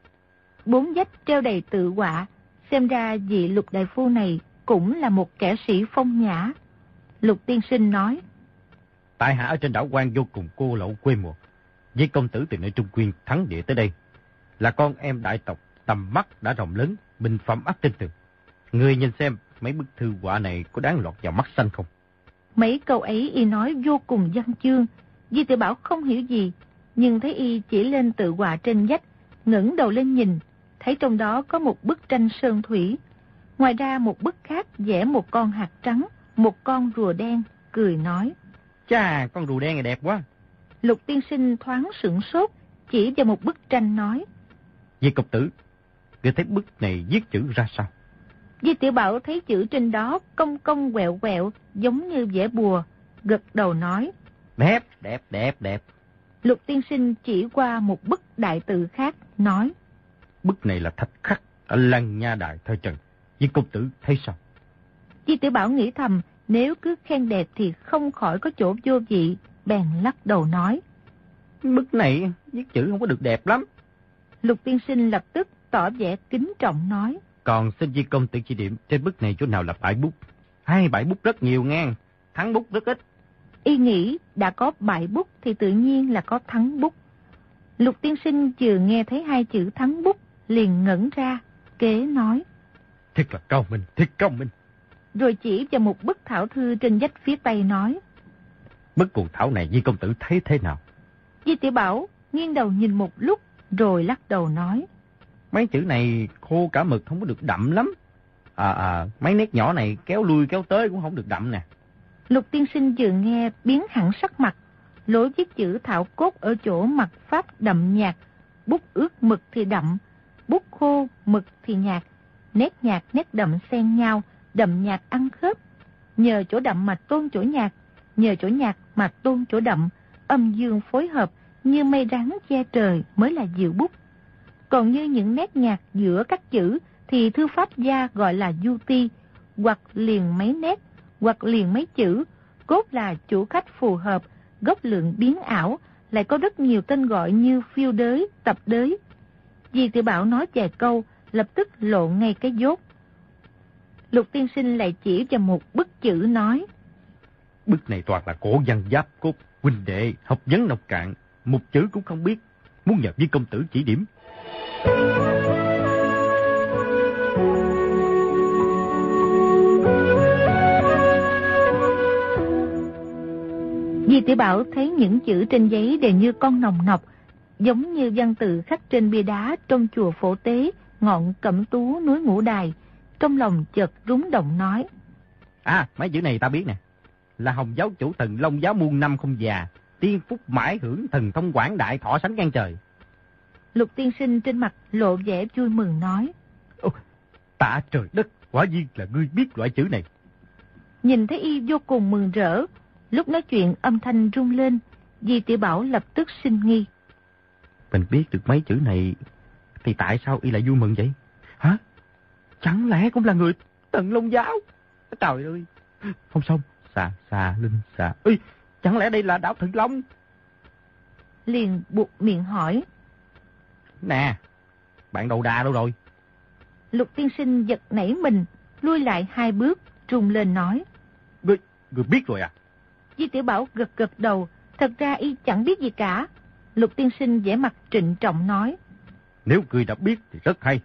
Bốn dách treo đầy tự họa, xem ra vị lục đại phu này cũng là một kẻ sĩ phong nhã. Lục tiên sinh nói. Tại hạ ở trên đảo quan vô cùng cô lậu quê mùa. Với công tử từ nơi Trung Quyên thắng địa tới đây. Là con em đại tộc, tầm mắt đã rộng lớn, bình phẩm ác tinh tường. Người nhìn xem mấy bức thư họa này có đáng lọt vào mắt xanh không? Mấy câu ấy y nói vô cùng văn chương. Di tự Bảo không hiểu gì, nhưng thấy y chỉ lên tự họa trên vách, ngẩng đầu lên nhìn, thấy trong đó có một bức tranh sơn thủy. Ngoài ra một bức khác vẽ một con hạt trắng, một con rùa đen, cười nói. Chà, con rùa đen này đẹp quá. Lục tiên sinh thoáng sửng sốt, chỉ vào một bức tranh nói. Di cục tử, người thấy bức này viết chữ ra sao? Di tiểu Bảo thấy chữ trên đó cong cong quẹo quẹo, giống như vẽ bùa, gật đầu nói. Đẹp, đẹp, đẹp, đẹp. Lục tiên sinh chỉ qua một bức đại tự khác, nói. Bức này là thạch khắc ở lăng nha đại thời trần. Di công tử thấy sao? Di tiểu Bảo nghĩ thầm, nếu cứ khen đẹp thì không khỏi có chỗ vô vị, bèn lắc đầu nói. Bức này viết chữ không có được đẹp lắm. Lục tiên sinh lập tức tỏ vẻ kính trọng nói. Còn xin di công tử chỉ điểm trên bức này chỗ nào là bãi bút. Hai bãi bút rất nhiều ngang, thắng bút rất ít. Y nghĩ đã có bãi bút thì tự nhiên là có thắng bút. Lục tiên sinh vừa nghe thấy hai chữ thắng bút, liền ngẩn ra, kế nói. Thật là cao minh, thật cao minh. Rồi chỉ vào một bức thảo thư trên vách phía tây nói. Bức cuồng thảo này Di công tử thấy thế nào? Di tiểu Bảo nghiêng đầu nhìn một lúc, rồi lắc đầu nói. Mấy chữ này khô cả mực không có được đậm lắm. À, à, mấy nét nhỏ này kéo lui kéo tới cũng không được đậm nè. Lục tiên sinh vừa nghe biến hẳn sắc mặt. Lối viết chữ thảo cốt ở chỗ mặt pháp đậm nhạt. Bút ướt mực thì đậm, bút khô mực thì nhạt. Nét nhạt nét đậm xen nhau, đậm nhạt ăn khớp. Nhờ chỗ đậm mà tôn chỗ nhạt, nhờ chỗ nhạt mà tôn chỗ đậm. Âm dương phối hợp như mây rắn che trời mới là diệu bút. Còn như những nét nhạt giữa các chữ thì thư pháp gia gọi là du ti, hoặc liền mấy nét, hoặc liền mấy chữ, cốt là chủ khách phù hợp, gốc lượng biến ảo, lại có rất nhiều tên gọi như phiêu đới, tập đới. Dì tiểu Bảo nói vài câu, lập tức lộ ngay cái dốt. Lục tiên sinh lại chỉ cho một bức chữ nói. Bức này toàn là cổ văn giáp cốt, huynh đệ, học vấn độc cạn, một chữ cũng không biết, muốn nhờ với công tử chỉ điểm. Di tiểu Bảo thấy những chữ trên giấy đều như con nồng nọc, giống như văn tự khắc trên bia đá trong chùa phổ tế, ngọn cẩm tú núi ngũ đài. Trong lòng chợt rúng động nói. À, mấy chữ này ta biết nè. Là hồng giáo chủ thần long giáo muôn năm không già, tiên phúc mãi hưởng thần thông quảng đại thọ sánh ngang trời. Lục tiên sinh trên mặt lộ vẻ vui mừng nói. Ồ, tạ trời đất, quả nhiên là ngươi biết loại chữ này. Nhìn thấy y vô cùng mừng rỡ, lúc nói chuyện âm thanh rung lên, Di tiểu Bảo lập tức sinh nghi. Mình biết được mấy chữ này, thì tại sao y lại vui mừng vậy? Chẳng lẽ cũng là người tận long giáo? Trời ơi! Không xong, xà, xà, linh, xà. Ê, chẳng lẽ đây là đảo thần long? Liền buộc miệng hỏi. Nè, bạn đầu đà đâu rồi? Lục tiên sinh giật nảy mình, lui lại hai bước, trùng lên nói. Ngươi, ngươi biết rồi à? Di tiểu Bảo gật gật đầu, thật ra y chẳng biết gì cả. Lục tiên sinh vẻ mặt trịnh trọng nói. Nếu ngươi đã biết thì rất hay.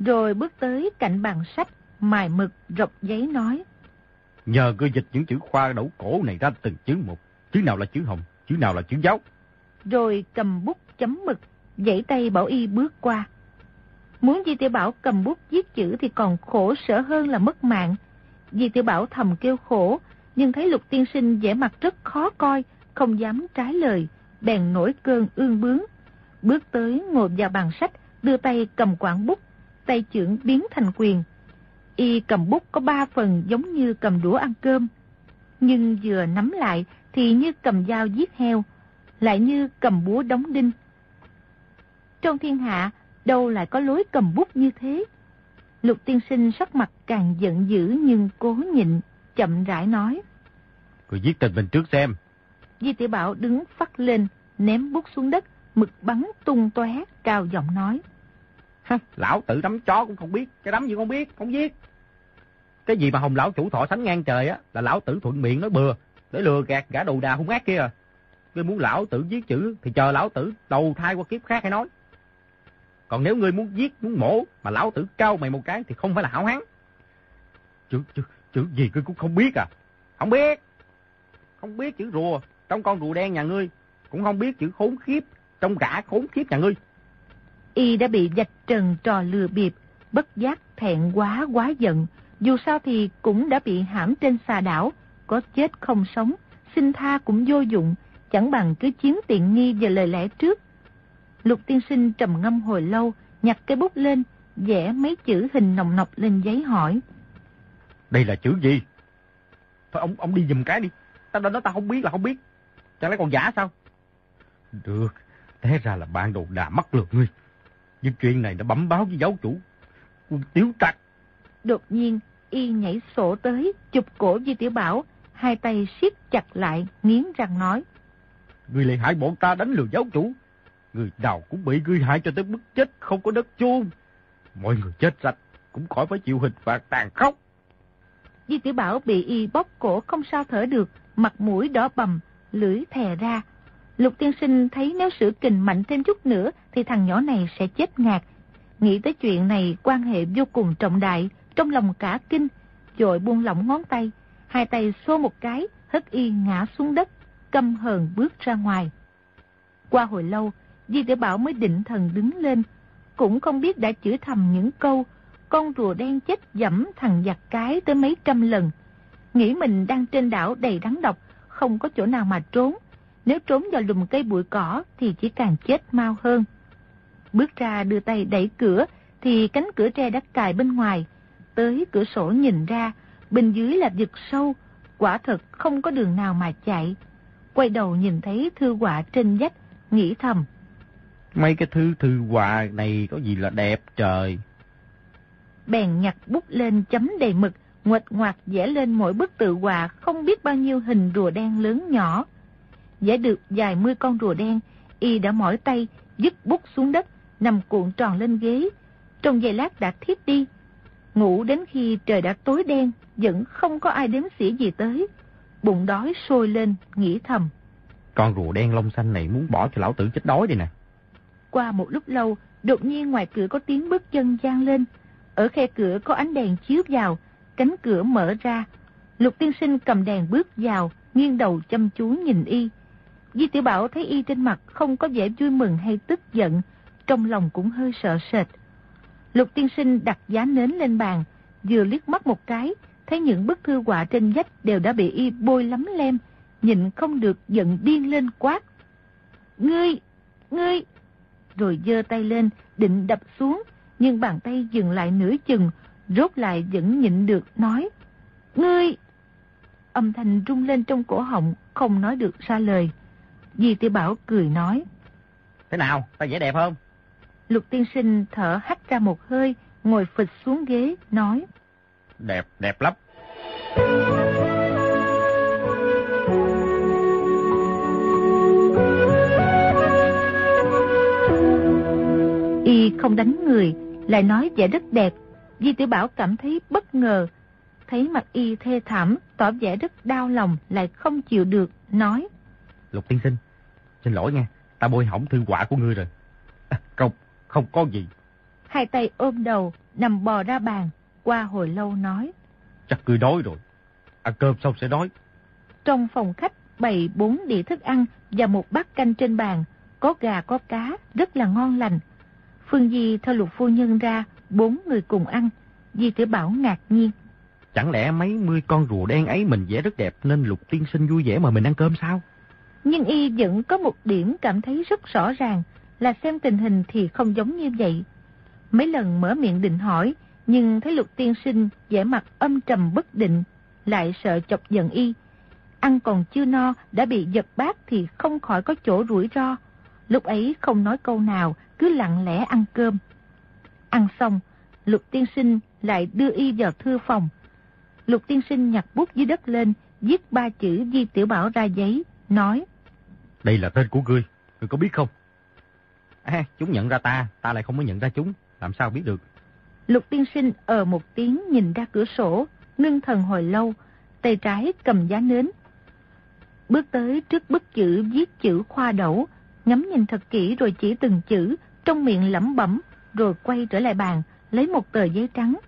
Rồi bước tới cạnh bàn sách, mài mực, rọc giấy nói. Nhờ ngươi dịch những chữ khoa đẩu cổ này ra từng chữ một. Chữ nào là chữ hồng, chữ nào là chữ giáo. Rồi cầm bút chấm mực, dãy tay bảo y bước qua. Muốn Di Tiểu Bảo cầm bút viết chữ thì còn khổ sở hơn là mất mạng. Di Tiểu Bảo thầm kêu khổ, nhưng thấy lục tiên sinh vẻ mặt rất khó coi, không dám trái lời, bèn nổi cơn ương bướng. Bước tới ngồi vào bàn sách, đưa tay cầm quảng bút, tay trưởng biến thành quyền. Y cầm bút có ba phần giống như cầm đũa ăn cơm. Nhưng vừa nắm lại thì như cầm dao giết heo, lại như cầm búa đóng đinh. Trong thiên hạ, đâu lại có lối cầm bút như thế? Lục tiên sinh sắc mặt càng giận dữ nhưng cố nhịn, chậm rãi nói. Người viết tên mình trước xem. Di tiểu Bảo đứng phát lên, ném bút xuống đất, mực bắn tung tóe cao giọng nói. Lão tự đấm chó cũng không biết, cái đấm gì không biết, không viết. Cái gì mà hồng lão chủ thọ sánh ngang trời á, là lão tử thuận miệng nói bừa, để lừa gạt gã đầu đà hung ác kia à. Ngươi muốn lão tử viết chữ thì chờ lão tử đầu thai qua kiếp khác hay nói. Còn nếu ngươi muốn giết, muốn mổ mà lão tử cao mày một cái thì không phải là hảo hán. Chữ, chữ, chữ gì ngươi cũng không biết à? Không biết. Không biết chữ rùa trong con rùa đen nhà ngươi. Cũng không biết chữ khốn khiếp trong gã khốn khiếp nhà ngươi. Y đã bị dạch trần trò lừa bịp, bất giác thẹn quá quá giận. Dù sao thì cũng đã bị hãm trên xà đảo, có chết không sống, xin tha cũng vô dụng, chẳng bằng cứ chiếm tiện nghi về lời lẽ trước. Lục tiên sinh trầm ngâm hồi lâu, nhặt cái bút lên, vẽ mấy chữ hình nồng nọc lên giấy hỏi. Đây là chữ gì? Thôi ông ông đi dùm cái đi. Tao nói tao không biết là không biết. Chẳng lẽ còn giả sao? Được, thế ra là bạn đồ đà mắc lượt ngươi. Nhưng chuyện này đã bấm báo với giáo chủ. Quân tiếu trạch. Đột nhiên, y nhảy sổ tới, chụp cổ Di Tiểu Bảo, hai tay siết chặt lại, nghiến răng nói. Người lại hại bọn ta đánh lừa giáo chủ. Người nào cũng bị ngươi hại cho tới mức chết không có đất chôn. Mọi người chết sạch cũng khỏi phải chịu hình phạt tàn khốc. Di Tiểu Bảo bị y bóp cổ không sao thở được, mặt mũi đỏ bầm, lưỡi thè ra. Lục tiên sinh thấy nếu sử kình mạnh thêm chút nữa thì thằng nhỏ này sẽ chết ngạt. Nghĩ tới chuyện này quan hệ vô cùng trọng đại, trong lòng cả kinh, rồi buông lỏng ngón tay, hai tay xô một cái, hất y ngã xuống đất, căm hờn bước ra ngoài. Qua hồi lâu, Di Tiểu Bảo mới định thần đứng lên, cũng không biết đã chửi thầm những câu, con rùa đen chết dẫm thằng giặc cái tới mấy trăm lần. Nghĩ mình đang trên đảo đầy đắng độc, không có chỗ nào mà trốn. Nếu trốn vào lùm cây bụi cỏ thì chỉ càng chết mau hơn. Bước ra đưa tay đẩy cửa thì cánh cửa tre đã cài bên ngoài. Tới cửa sổ nhìn ra, bên dưới là vực sâu, quả thật không có đường nào mà chạy. Quay đầu nhìn thấy thư họa trên vách, nghĩ thầm. Mấy cái thư thư họa này có gì là đẹp trời. Bèn nhặt bút lên chấm đầy mực, nguệch ngoạc vẽ lên mỗi bức tự họa không biết bao nhiêu hình rùa đen lớn nhỏ. Vẽ được vài mươi con rùa đen, y đã mỏi tay, dứt bút xuống đất, nằm cuộn tròn lên ghế. Trong giây lát đã thiếp đi. Ngủ đến khi trời đã tối đen, vẫn không có ai đếm xỉa gì tới. Bụng đói sôi lên, nghĩ thầm. Con rùa đen lông xanh này muốn bỏ cho lão tử chết đói đây nè. Qua một lúc lâu, đột nhiên ngoài cửa có tiếng bước chân gian lên. Ở khe cửa có ánh đèn chiếu vào, cánh cửa mở ra. Lục tiên sinh cầm đèn bước vào, nghiêng đầu chăm chú nhìn y. Di tiểu Bảo thấy y trên mặt không có vẻ vui mừng hay tức giận, trong lòng cũng hơi sợ sệt. Lục tiên sinh đặt giá nến lên bàn, vừa liếc mắt một cái, thấy những bức thư họa trên vách đều đã bị y bôi lắm lem, nhịn không được giận điên lên quát. Ngươi! Ngươi! Rồi giơ tay lên, định đập xuống, nhưng bàn tay dừng lại nửa chừng, rốt lại vẫn nhịn được nói. Ngươi! Âm thanh rung lên trong cổ họng, không nói được ra lời. Di tiểu Bảo cười nói. Thế nào, ta vẽ đẹp không? Lục tiên sinh thở hắt ra một hơi, ngồi phịch xuống ghế, nói. Đẹp, đẹp lắm. Y không đánh người, lại nói vẻ rất đẹp. Di tiểu Bảo cảm thấy bất ngờ. Thấy mặt y thê thảm, tỏ vẻ rất đau lòng, lại không chịu được, nói. Lục tiên sinh, xin lỗi nha, ta bôi hỏng thư quả của ngươi rồi. À, không, không có gì. Hai tay ôm đầu, nằm bò ra bàn, qua hồi lâu nói. Chắc ngươi đói rồi, ăn cơm xong sẽ đói. Trong phòng khách bày bốn đĩa thức ăn và một bát canh trên bàn, có gà có cá, rất là ngon lành. Phương Di theo lục phu nhân ra, bốn người cùng ăn. Di tiểu Bảo ngạc nhiên. Chẳng lẽ mấy mươi con rùa đen ấy mình vẽ rất đẹp nên lục tiên sinh vui vẻ mà mình ăn cơm sao? Nhưng y vẫn có một điểm cảm thấy rất rõ ràng là xem tình hình thì không giống như vậy. Mấy lần mở miệng định hỏi, nhưng thấy lục tiên sinh vẻ mặt âm trầm bất định, lại sợ chọc giận y. Ăn còn chưa no, đã bị giật bát thì không khỏi có chỗ rủi ro. Lúc ấy không nói câu nào, cứ lặng lẽ ăn cơm. Ăn xong, lục tiên sinh lại đưa y vào thư phòng. Lục tiên sinh nhặt bút dưới đất lên, viết ba chữ Di Tiểu Bảo ra giấy, nói. Đây là tên của ngươi, ngươi có biết không? À, chúng nhận ra ta, ta lại không có nhận ra chúng, làm sao biết được? Lục tiên sinh ở một tiếng nhìn ra cửa sổ, ngưng thần hồi lâu, tay trái cầm giá nến. Bước tới trước bức chữ viết chữ khoa đẩu, ngắm nhìn thật kỹ rồi chỉ từng chữ, trong miệng lẩm bẩm, rồi quay trở lại bàn, lấy một tờ giấy trắng,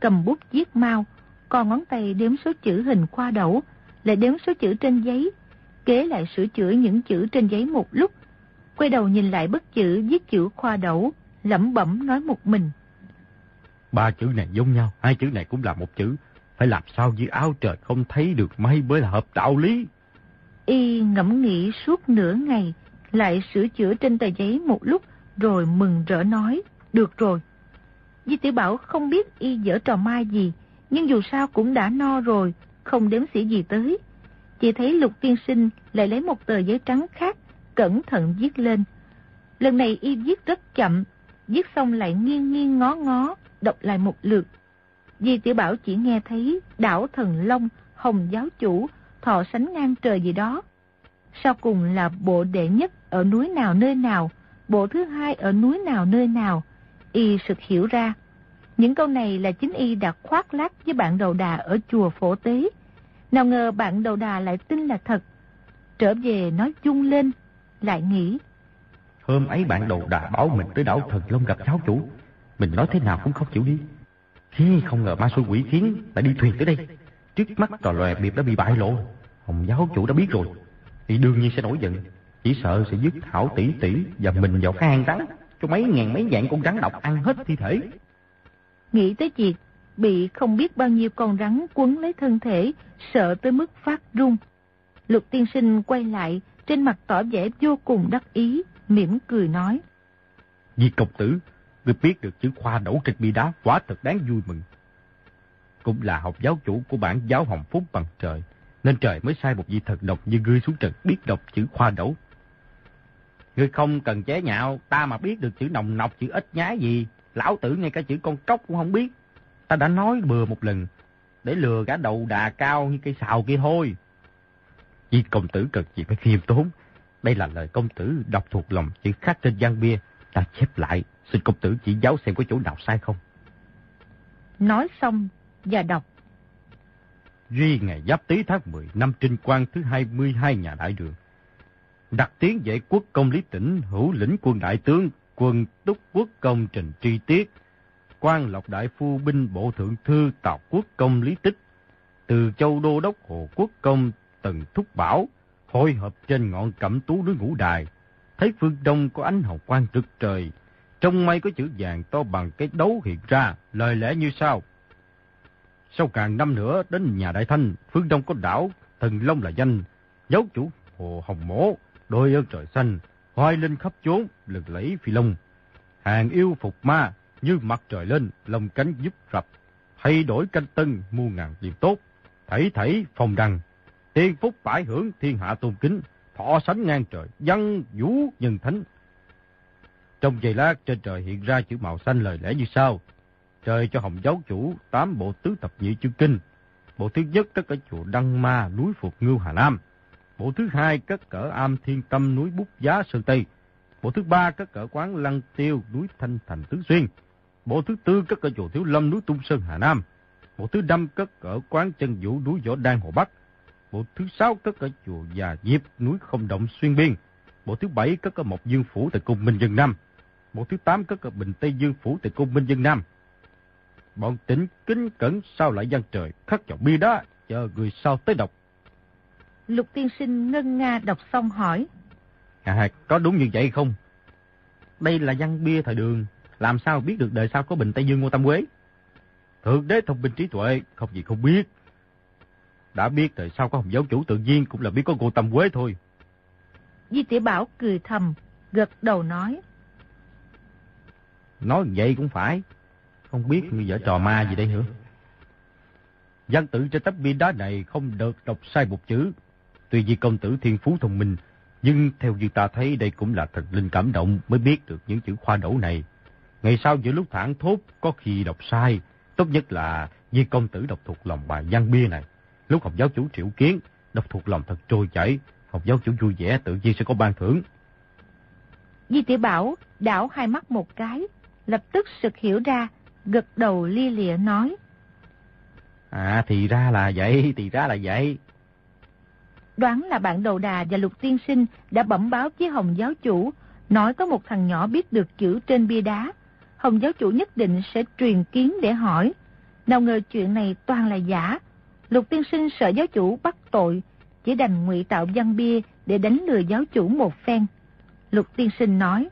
cầm bút viết mau, còn ngón tay đếm số chữ hình khoa đẩu, lại đếm số chữ trên giấy, kế lại sửa chữa những chữ trên giấy một lúc, quay đầu nhìn lại bức chữ viết chữ khoa đẩu, lẩm bẩm nói một mình. Ba chữ này giống nhau, hai chữ này cũng là một chữ, phải làm sao dưới áo trời không thấy được mây mới là hợp đạo lý. Y ngẫm nghĩ suốt nửa ngày, lại sửa chữa trên tờ giấy một lúc, rồi mừng rỡ nói, được rồi. Di tiểu Bảo không biết y dở trò mai gì, nhưng dù sao cũng đã no rồi, không đếm xỉa gì tới. Chỉ thấy lục tiên sinh lại lấy một tờ giấy trắng khác, cẩn thận viết lên. Lần này y viết rất chậm, viết xong lại nghiêng nghiêng ngó ngó, đọc lại một lượt. Di tiểu Bảo chỉ nghe thấy đảo thần long, hồng giáo chủ, thọ sánh ngang trời gì đó. Sau cùng là bộ đệ nhất ở núi nào nơi nào, bộ thứ hai ở núi nào nơi nào. Y sực hiểu ra. Những câu này là chính Y đã khoác lác với bạn đầu đà ở chùa Phổ Tế. Nào ngờ bạn đầu đà lại tin là thật. Trở về nói chung lên, lại nghĩ. Hôm ấy bạn đầu đà bảo mình tới đảo Thần Long gặp giáo chủ. Mình nói thế nào cũng không chịu đi. Khi không ngờ ma xui quỷ khiến lại đi thuyền tới đây. Trước mắt trò lòe biệt đã bị bại lộ. Hồng giáo chủ đã biết rồi. Thì đương nhiên sẽ nổi giận. Chỉ sợ sẽ dứt thảo tỷ tỷ và mình vào hang rắn. Cho mấy ngàn mấy dạng con rắn độc ăn hết thi thể. Nghĩ tới việc bị không biết bao nhiêu con rắn quấn lấy thân thể, sợ tới mức phát run. Lục tiên sinh quay lại, trên mặt tỏ vẻ vô cùng đắc ý, mỉm cười nói. Vì công tử, người biết được chữ khoa đổ trên bi đá quả thật đáng vui mừng. Cũng là học giáo chủ của bản giáo hồng phúc bằng trời, nên trời mới sai một vị thật độc như ngươi xuống trần biết đọc chữ khoa đổ. Ngươi không cần chế nhạo, ta mà biết được chữ nồng nọc, chữ ít nhái gì, lão tử ngay cả chữ con cốc cũng không biết. Ta đã nói bừa một lần, để lừa cả đầu đà cao như cây xào kia thôi. Vì công tử cần gì phải khiêm tốn. Đây là lời công tử đọc thuộc lòng chữ khắc trên văn bia. Ta chép lại, xin công tử chỉ giáo xem có chỗ nào sai không. Nói xong và đọc. Duy ngày giáp tý tháng 10 năm trinh quang thứ 22 nhà đại đường. Đặc tiến vệ quốc công lý tỉnh hữu lĩnh quân đại tướng quân túc quốc công trình tri tiết quan lộc đại phu binh bộ thượng thư tào quốc công lý tích, từ châu đô đốc hồ quốc công tần thúc bảo, hội hợp trên ngọn cẩm tú núi ngũ đài. Thấy phương đông có ánh hồng quang rực trời trong mây có chữ vàng to bằng cái đấu hiện ra, lời lẽ như sau. Sau càng năm nữa, đến nhà đại thanh, phương đông có đảo, thần long là danh dấu chủ hồ hồng mổ, đôi ơn trời xanh, hoai lên khắp chốn, lực lẫy phi long. Hàng yêu phục ma như mặt trời lên, lồng cánh giúp rập, thay đổi canh tân, mua ngàn điểm tốt, thảy thảy phòng đằng, tiên phúc bãi hưởng thiên hạ tôn kính, thọ sánh ngang trời, dân vũ nhân thánh. Trong giây lát trên trời hiện ra chữ màu xanh lời lẽ như sau. Trời cho hồng giáo chủ tám bộ tứ tập nhị chương kinh. Bộ thứ nhất cất ở chùa Đăng Ma, núi Phục Ngưu Hà Nam. Bộ thứ hai cất ở am Thiên Tâm, núi Bút Giá Sơn Tây. Bộ thứ ba cất ở quán Lăng Tiêu, núi Thanh Thành Tứ Xuyên. Bộ thứ tư cất ở chùa Thiếu Lâm núi Tung Sơn Hà Nam. Bộ thứ năm cất ở quán chân vũ núi Võ Đan Hồ Bắc. Bộ thứ sáu cất ở chùa Già Diệp núi Không Động Xuyên Biên. Bộ thứ bảy cất ở Mộc Dương Phủ tại Cung Minh Dân Nam. Bộ thứ tám cất ở Bình Tây Dương Phủ tại Cung Minh Dân Nam. Bọn tỉnh kính cẩn sao lại văn trời khắc vào bia đó, chờ người sau tới đọc. Lục tiên sinh ngân nga đọc xong hỏi. À, có đúng như vậy không? Đây là văn bia thời đường, làm sao biết được đời sau có Bình Tây Dương Ngô Tam Quế? Thượng đế thông minh trí tuệ, không gì không biết. Đã biết đời sau có Hồng giáo chủ tự nhiên cũng là biết có Ngô Tam Quế thôi. Di Tiểu Bảo cười thầm, gật đầu nói. Nói vậy cũng phải. Không biết người vợ trò ma gì đây nữa. Văn tử trên tấm bia đá này không được đọc sai một chữ. Tuy vì công tử thiên phú thông minh, nhưng theo như ta thấy đây cũng là thần linh cảm động mới biết được những chữ khoa đổ này. Ngày sau giữa lúc thẳng thốt có khi đọc sai, tốt nhất là vì công tử đọc thuộc lòng bài văn bia này. Lúc học giáo chủ triệu kiến, đọc thuộc lòng thật trôi chảy, học giáo chủ vui vẻ tự nhiên sẽ có ban thưởng. Di tiểu Bảo đảo hai mắt một cái, lập tức sực hiểu ra, gật đầu lia lịa nói. À thì ra là vậy, thì ra là vậy. Đoán là bạn đầu đà và lục tiên sinh đã bẩm báo với Hồng giáo chủ, nói có một thằng nhỏ biết được chữ trên bia đá. Hồng giáo chủ nhất định sẽ truyền kiến để hỏi. Nào ngờ chuyện này toàn là giả. Lục tiên sinh sợ giáo chủ bắt tội, chỉ đành ngụy tạo văn bia để đánh lừa giáo chủ một phen. Lục tiên sinh nói.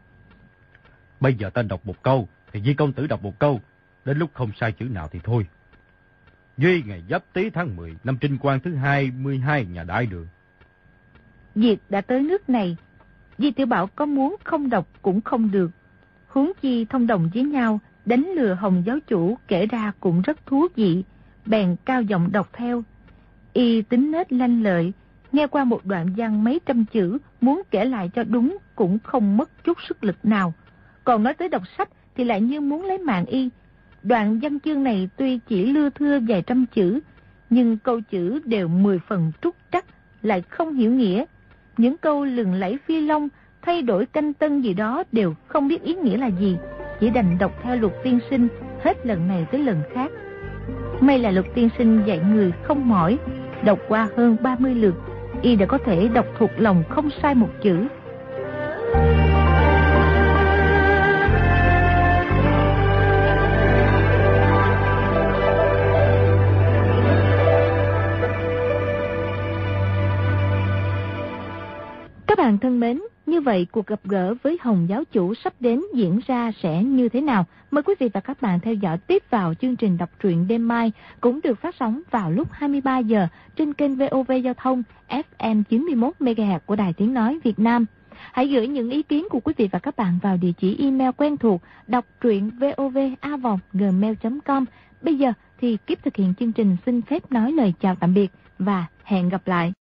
Bây giờ ta đọc một câu, thì Di công tử đọc một câu. Đến lúc không sai chữ nào thì thôi. Duy ngày giáp tý tháng 10 năm trinh quan thứ 22 nhà đại đường. Việc đã tới nước này, Di Tiểu Bảo có muốn không đọc cũng không được. Huống chi thông đồng với nhau, đánh lừa Hồng giáo chủ kể ra cũng rất thú vị, bèn cao giọng đọc theo. Y tính nết lanh lợi, nghe qua một đoạn văn mấy trăm chữ, muốn kể lại cho đúng cũng không mất chút sức lực nào. Còn nói tới đọc sách thì lại như muốn lấy mạng Y. Đoạn văn chương này tuy chỉ lưa thưa vài trăm chữ, nhưng câu chữ đều mười phần trúc trắc, lại không hiểu nghĩa. Những câu lừng lẫy phi long, thay đổi canh tân gì đó đều không biết ý nghĩa là gì, chỉ đành đọc theo luật tiên sinh hết lần này tới lần khác. May là luật tiên sinh dạy người không mỏi, đọc qua hơn 30 lượt, y đã có thể đọc thuộc lòng không sai một chữ. Các bạn thân mến, như vậy, cuộc gặp gỡ với Hồng giáo chủ sắp đến diễn ra sẽ như thế nào? Mời quý vị và các bạn theo dõi tiếp vào chương trình đọc truyện đêm mai, cũng được phát sóng vào lúc 23 giờ trên kênh VOV Giao thông FM 91 MHz của Đài Tiếng nói Việt Nam. Hãy gửi những ý kiến của quý vị và các bạn vào địa chỉ email quen thuộc đọc truyện vovavonggmail.com. Bây giờ thì kiếp thực hiện chương trình xin phép nói lời chào tạm biệt và hẹn gặp lại.